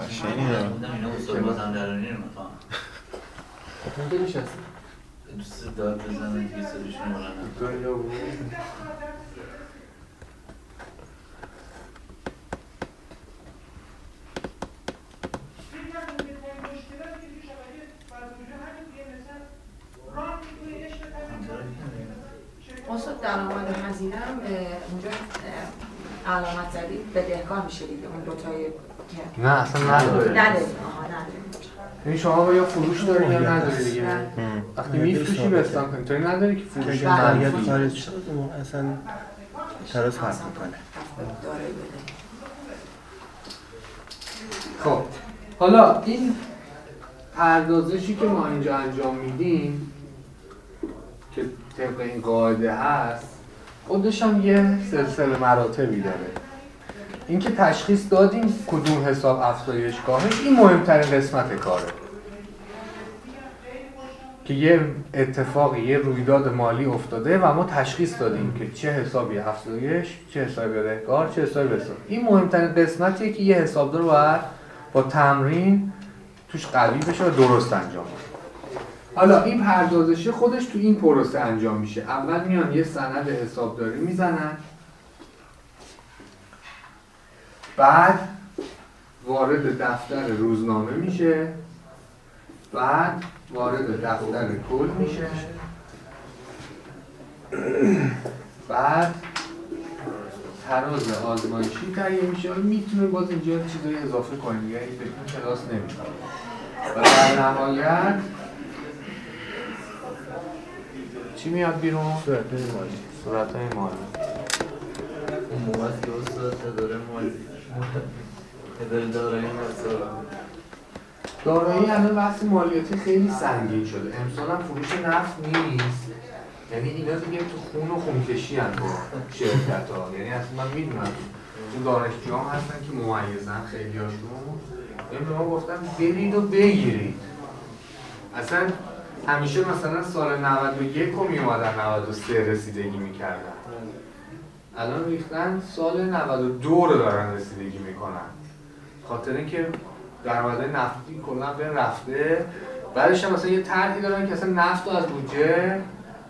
قشنگی داره. اینا اصول مازندرانی رو می‌خوام اونجا نشستی دوست داد بزنن دیگه سرشون بلند دنیا بود استاد درآمد و هزینه هم اه، اونجا اه، علامت زدی بدهکار میشه دیگه اون دوتای که نه اصلا نداره نداریم. یعنی شما یا فروش داری یا نداری دیگه. وقتی میفروشی بستان کنی تو نداری که فروش بله. نداری اون موقع اصلا تراز فرق می‌کنه. خب. حالا این پردازشی که ما اینجا انجام میدیم که طبق این قاعده هست خودش هم یه سلسله مراتبی داره. اینکه تشخیص دادیم کدوم حساب افزایش کاهش این مهمترین قسمت کاره. که یه اتفاقی یه رویداد مالی افتاده و ما تشخیص دادیم که چه حسابی افزایش چه حسابی بدهکار چه حسابی بستان این مهمترین قسمتیه که یه حسابدار باید با تمرین توش قوی بشه و درست انجام بشه حالا این پردازشی خودش تو این پروسه انجام میشه. اول میان یه سند حسابداری می‌زنن. بعد وارد دفتر روزنامه میشه. بعد وارد دفتر کل میشه. بعد تراز آزمایشی تهیه میشه. حالا می‌تونه باز اینجا چیزایی اضافه کنیم. یعنی به این کلاس نمی‌خواد. و در نهایت چی میاد بیرون؟ صورت مالی. صورت های مالی. اون موقع که استاد اداره مالی. دارایی الان بحث مالیاتی خیلی سنگین شده. امسال هم فروش نفت نیست. یعنی اینا دیگه تو خون و خونکشی هم با شرکت ها یعنی اصلا من می‌دونم. تو دانشجو هم هستن که ممیزن خیلی هاشون این به ما گفتن برید و بگیرید. اصلا همیشه مثلا سال 91 رو می اومدن 93 رسیدگی می‌کردن. الان ریختن سال 92 رو دارن رسیدگی می‌کنن. خاطر اینکه درآمدهای نفتی کلا به رفته. بعدش هم مثلا یه طرحی دارن که اصلا نفت رو از بودجه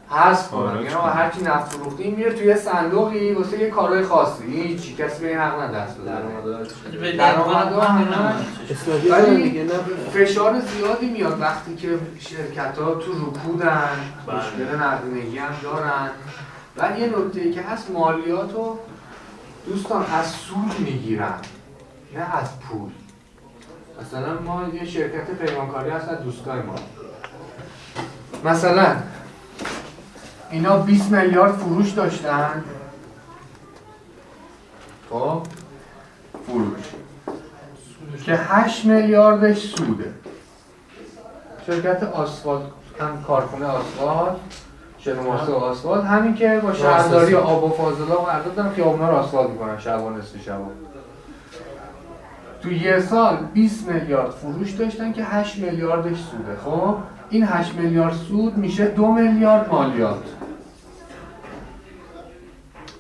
حذف کنن. خارج یعنی هر کی نفت فروختیم میره توی یه صندوقی واسه یه کارهای خاصی. هیچ کسی به این حق نداره. دست بزنه درآمدها همش اسنادی ولی فشار زیادی میاد وقتی که شرکت ها تو رکودن. بله. مشکل نقدینگی هم دارن. و یه نکته که هست مالیات رو دوستان از سود می‌گیرن نه از پول. مثلا ما یه شرکت پیمانکاری هست از دوستای ما. مثلا اینا 20 میلیارد فروش داشتن. خب فروش که 8 میلیاردش سوده. شرکت آسفالت هم کارخونه آسفالت. شنوماسه و آسفالت. همین که با شهرداری آب و فاضلا قرارداد دارن خیابونا رو آسفالت می‌کنن شب و نصف شب. تو یه سال 20 میلیارد فروش داشتن که 8 میلیاردش سوده. خب؟ این 8 میلیارد سود میشه 2 میلیارد مالیات.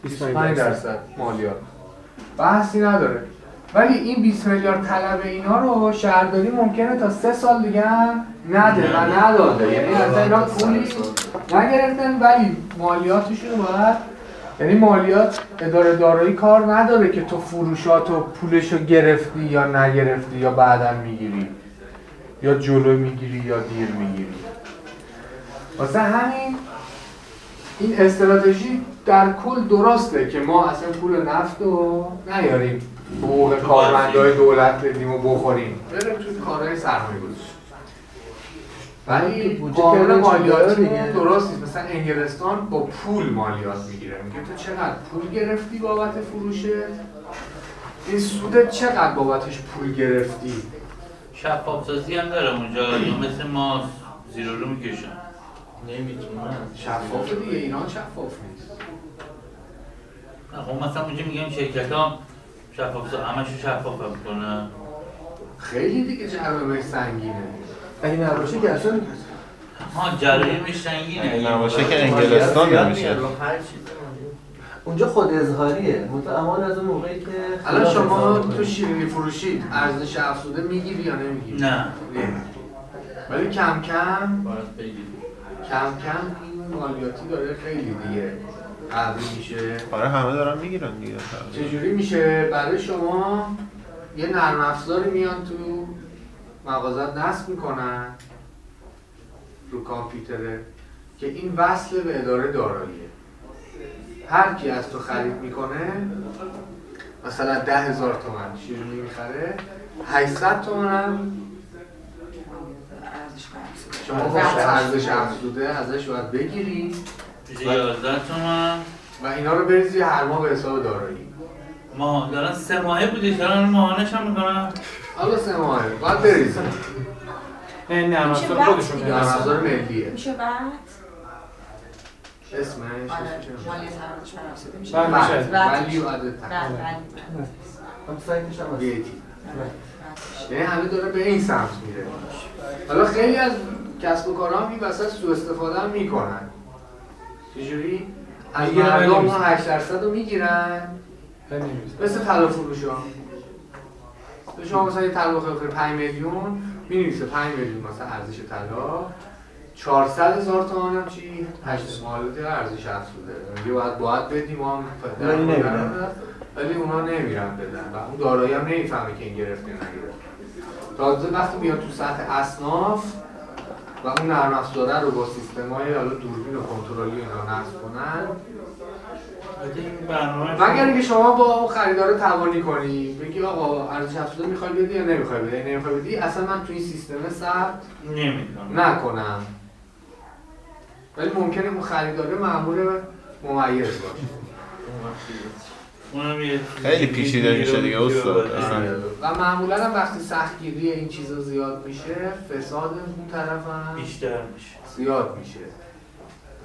25 درصد مالیات. بحثی نداره. ولی این 20 میلیارد طلب اینا رو شهرداری ممکنه تا سه سال دیگه هم نده و نداده. یعنی از اینا پولی نگرفتن ولی مالیاتشون رو باید یعنی مالیات اداره دارایی کار نداره که تو فروشات و پولش رو گرفتی یا نگرفتی یا بعدا می‌گیری. یا جلو می‌گیری یا دیر می‌گیری. واسه همین این استراتژی در کل درسته که ما اصلا پول نفت رو نیاریم. حقوق کارمندای دولت بدیم و بخوریم. بریم توی کارهای سرمایه گذاری. ولی بودجه قانون مالیاتی؟ درست نیست. مثلا انگلستان با پول مالیات می‌گیره. میگه تو چقدر پول گرفتی بابت فروشه؟ این سودت چقدر بابتش پول گرفتی؟ شفاف سازی هم داره. اونجا یا مثل ما زیرو رو می‌کشن. نمی‌تونن شفاف دیگه. ایران شفاف نیست. خب مثلا اونجا میگم شرکت ها شفاف سازی همشون شفاف هم کنن خیلی دیگه جرمه سنگینه. اگه نباشه که اصلا ها جرایمش سنگینه. اگه نباشه که انگلستان نمیشه. اونجا خود اظهاریه. امان از اون موقعی که الان شما تو. شیرینی فروشید ارزش افزوده می‌گیری یا نمی‌گیری؟ نه. ولی کم کم باید بگیری. کم کم این مالیاتی داره خیلی دیگه. قوی میشه. آره همه دارن می‌گیرن دیگه چجوری میشه؟ برای شما یه نرم افزاری میان تو مغازت نصب می‌کنن رو کامپیوتره که این وصل به اداره داراییه. هر کی از تو خرید می‌کنه مثلا ده هزار تومن. شیرینی می‌خره؟ 800 تومن هم. شما ارزش افزوده ازش باید بگیری. 11 تومن. و اینا رو بریزی هر ماه به حساب دارایی. ما دارن سه ماهه بودی. دارن ماهانش هم می‌کنن؟ حالا سه ماهه. باید بریزی میشه افزار بحث خودشون دیگه. نرم می‌نویسن. افزار ملیه. میشه بعد اسمش آره برمی‌سازه میشه. بله، بعد بله، بله. سایتش هم هست. VAT یعنی همه داره به این سمت میره. حالا خیلی از کسب و کارها هم این وسط سوء استفاده هم می‌کنن. چجوری؟ از مردم نمی‌سازن. 8 درصد رو می‌گیرن. مثل طلا فروش ها شما مثلا یه طلا بخوای 5 میلیون. می‌نویسه 5 میلیون مثلا ارزش طلا. 400 هزار تومان هم چی؟ 8 مالیات ارزش افزوده. میگه باید باید بدیم ما هم ولی اونا نمیرن بدن. و اون دارایی هم نمی‌فهمه که این گرفته نگرفته. تازه وقتی میاد تو سطح اصناف و اون نرم افزاره رو با سیستم های حالا دوربین و کنترلی اینا نصب کنن. مگر اینکه شما با اون خریدار توانی کنی بگی آقا ارزش افزوده می‌خوای بدی یا نمی‌خوای بدی؟ نمی‌خوای بدی اصلا من تو این سیستم ثبت نمی‌کنم نکنم. ولی ممکنه اون خریدار معمول ممیز باشه. خیلی پیچیده میشه دیگه استاد. آره. و معمولا هم وقتی سختگیری این چیزا زیاد میشه فساد اون طرف هم بیشتر میشه. زیاد میشه.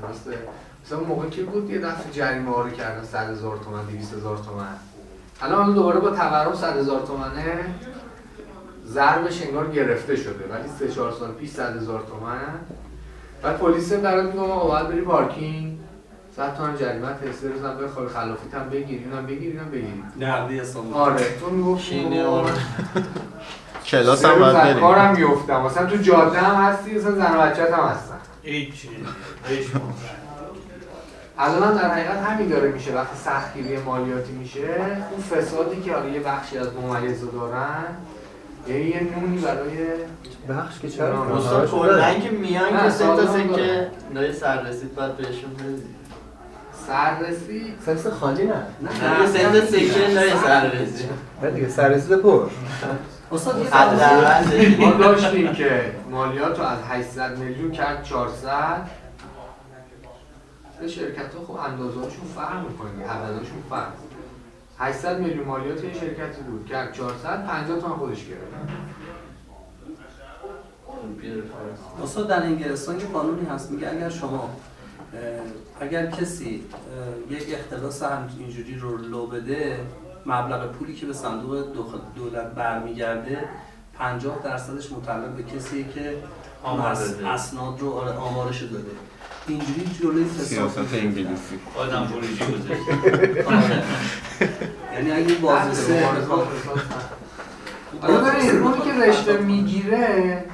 درسته؟ مثلا اون موقع که بود یه دفعه جریمه ها رو کردن 100 هزار تومن 200 هزار تومن؟ الان دوباره با تورم 100 هزار تومنه ضربش انگار گرفته شده ولی 3 4 سال پیش 100 هزار تومن. بعد پلیس برات میگه باید بری پارکینگ. 100 تومن جریمه تست بزن بخوای خلافیت هم بگیر اینم بگیر اینم بگیر نقدی حساب آره تو می‌گفت آره. کلاس هم باید بریم. کارم میفتم مثلا تو جاده هم هستی مثلا زن و بچه‌ت هم هستن. هیچ الان هم در حقیقت همین داره میشه. وقتی سختگیری مالیاتی میشه اون فسادی که حالا یه بخشی از ممیز رو دارن یه یه نونی برای بخش که چرا؟ استاد کلا که میان که سه تا سکه. نای سررسید باید بهشون بدی سررسی سرس خالی نه. نه. تا سکه نای سررسید نه دیگه سررسید پر. استاد ما داشتیم که مالیات رو از 800 میلیون کرد 400 به شرکت ها خب اندازه‌هاشون فرق می‌کنه عددهاشون فرق. 800 میلیون مالیات یه شرکتی بود کرد 400 50 تومن خودش گرفت. استاد در انگلستان یه قانونی هست میگه اگر شما اگر کسی یک اختلاس هم اینجوری رو لو بده مبلغ پولی که به صندوق دولت برمیگرده 50 درصدش متعلق به کسی که آمار مس- داده. اسناد رو آره، آمارش داده اینجوری جلوی فساد سیاست انگلیسی آدم آره. یعنی اگه این بازرسی حالا ببینید اونی که رشته می‌گیره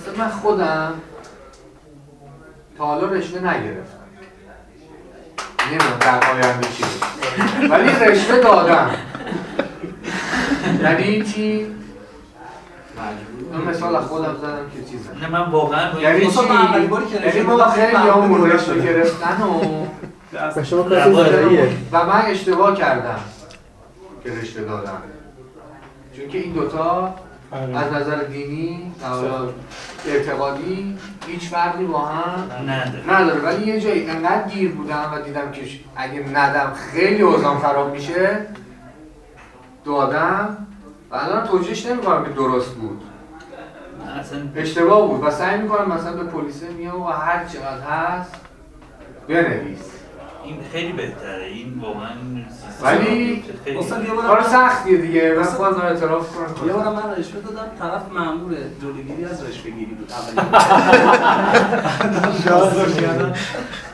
مثلا من خودم تا حالا رشته نگرفتم نمی‌دونم در آینده چی. ولی رشته دادم یعنی چی؟ من مثال از خودم زدم که چیزه نه من واقعا یعنی چی؟ یعنی ما خیلی همون رشته گرفتن و به شما. و من اشتباه کردم که رشته دادم چون که این دوتا از نظر دینی حالا اعتقادی هیچ فرقی با هم نداره. نداره. ولی یه جایی انقدر گیر بودم و دیدم که اگه ندم خیلی اوزام خراب میشه دادم و الان توجیهش نمی‌کنم که درست بود. اصلا اشتباه بود. و سعی می‌کنم مثلا به پلیسه میام و هر چقدر هست بنویس. این خیلی بهتره. این واقعا سیستم ولی خیلی استاد یه بارم سختیه دیگه. من خودم اعتراف یه کنم بارم من رشوه دادم. طرف مأمور جلوگیری از رشوه گیری بود. اولین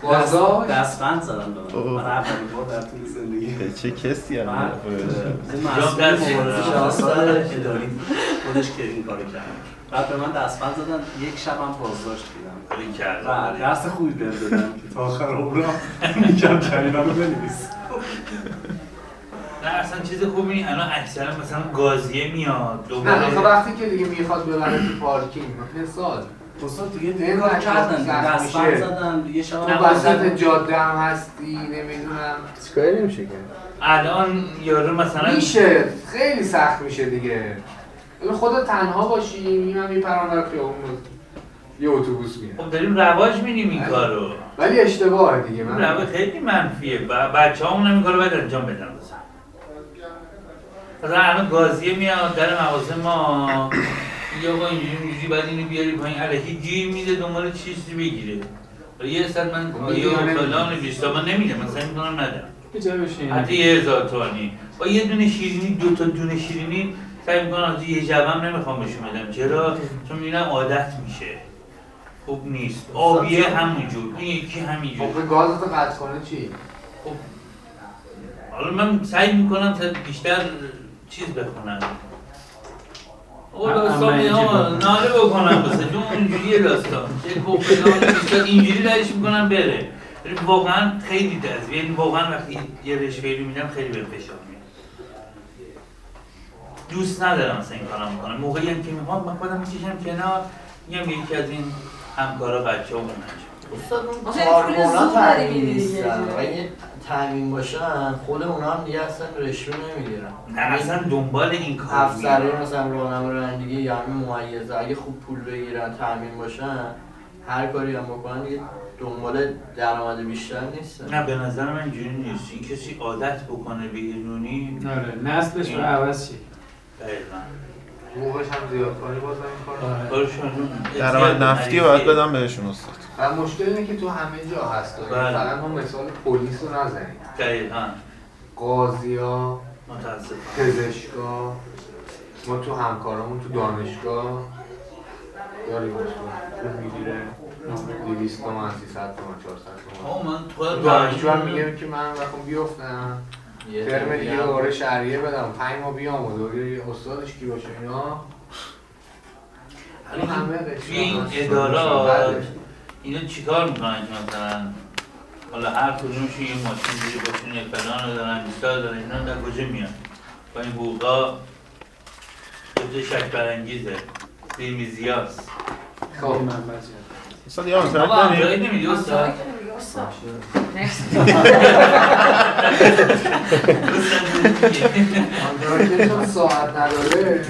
بازداشت؟ دستبند زدن به من. من اولین بار در طول زندگی. چه کسی هم؟ اه، مسئول مبارزه. آثار اداری خودش که این کارو کرد. بعد به من دستبند زدن یک شب هم بازداشت دیدم. و درس خوبی بهم دادن که تا آخر عمرم میگم جریمه رو بنویس. نه اصلا چیز خوبی نیست. الان اکثرا مثلا گازیه میاد نه دوباره وقتی که دیگه می‌خواد ببره تو پارکینگ مثال استاد دیگه این دیگه کار کردن دستبند میشه. زدن یه شب وسط جاده هم هستی نمی‌دونم. چیکاری نمیشه کرد الان یارو مثلا میشه. خیلی سخت میشه دیگه. خودت تنها باشی میمم میپرم در خیابون یه اتوبوس میره خب داریم رواج میدیم این کارو. ولی اشتباهه دیگه من رواج خیلی منفیه. بچه همون این کارو باید انجام بدن. مثلا مثلا الان گازیه میاد در مغازه ما یا با اینجوری اینجوری باید اینو بیاری پایین. الکی گیر میده دنبال چیزی بگیره. و یه سر من خب و نمیده. فلان بیستا من نمیده من سعی می‌کنم ندم. یه حتی یه هزار تومانی. با یه دونه شیرینی دو تا دونه شیرینی سعی می‌کنم از یه جوم نمی‌خوام بهشون بدم چرا؟ چون می‌بینم عادت میشه. خوب نیست. آبیه همونجور. اون یکی همینجور خب گازتو قطع کنه چی؟ خب حالا من سعی می‌کنم تا بیشتر چیز بخونم. ناله بکنم بسه چون اینجوریه داستان اینجوری درش می‌کنم بره. واقعا خیلی دست یعنی واقعا وقتی یه رشوه رو میدم خیلی به فشار میاد دوست ندارم مثلا این کارم می‌کنم موقعی هم که می‌خوام من خودم می‌کشم کنار میگم یکی از این همکارا بچه همون استاد اون دیگه. نیستن. و اگه تامین باشن خود اونا هم دیگه اصلا رشوه نمی‌گیرن. نه اصلا دنبال این کار افسران مثلا راهنما رانندگی یا همین ممیزه. اگه خوب پول بگیرن تامین باشن هر کاری هم بکنن دیگه دنبال درآمد بیشتر نیستن. نه به نظر من اینجوری نیست. این کسی عادت بکنه به ایرونی آره نسلش به عوض شه. حقوقش هم زیاد کنی باز این کار آره. کارشون درآمد نفتی باید بدم بهشون استاد. و مشکل اینه که تو همه جا هست. بله. فقط ما مثال پلیس رو نزنیم. دقیقاً. قاضی ها پزشکا ما تو همکارامون تو دانشگاه. داریم پول می‌گیره. 200 تومن 300 تومن 400 تومن. آه من تو تو دانشجو هم میگه که من وقتی بیفتم. ترم دیگه دوباره شهریه بدم. پنج ماه بیام و دوباره استادش کی باشه اینا؟ ولی همه توی این ادارات. اینا چیکار می‌کنن که مثلا؟ حالا هر کدومشون یه ماشین دیگه باشون یه فلان رو دارن بیستار دارن اینا در کجا میان؟ با این حقوقا جبت شک برانگیزه بیمیزی هست خب من بعضی استاد یه داری؟ همراهی نمیدی استاد؟ آنتراکش هم ساعت نداره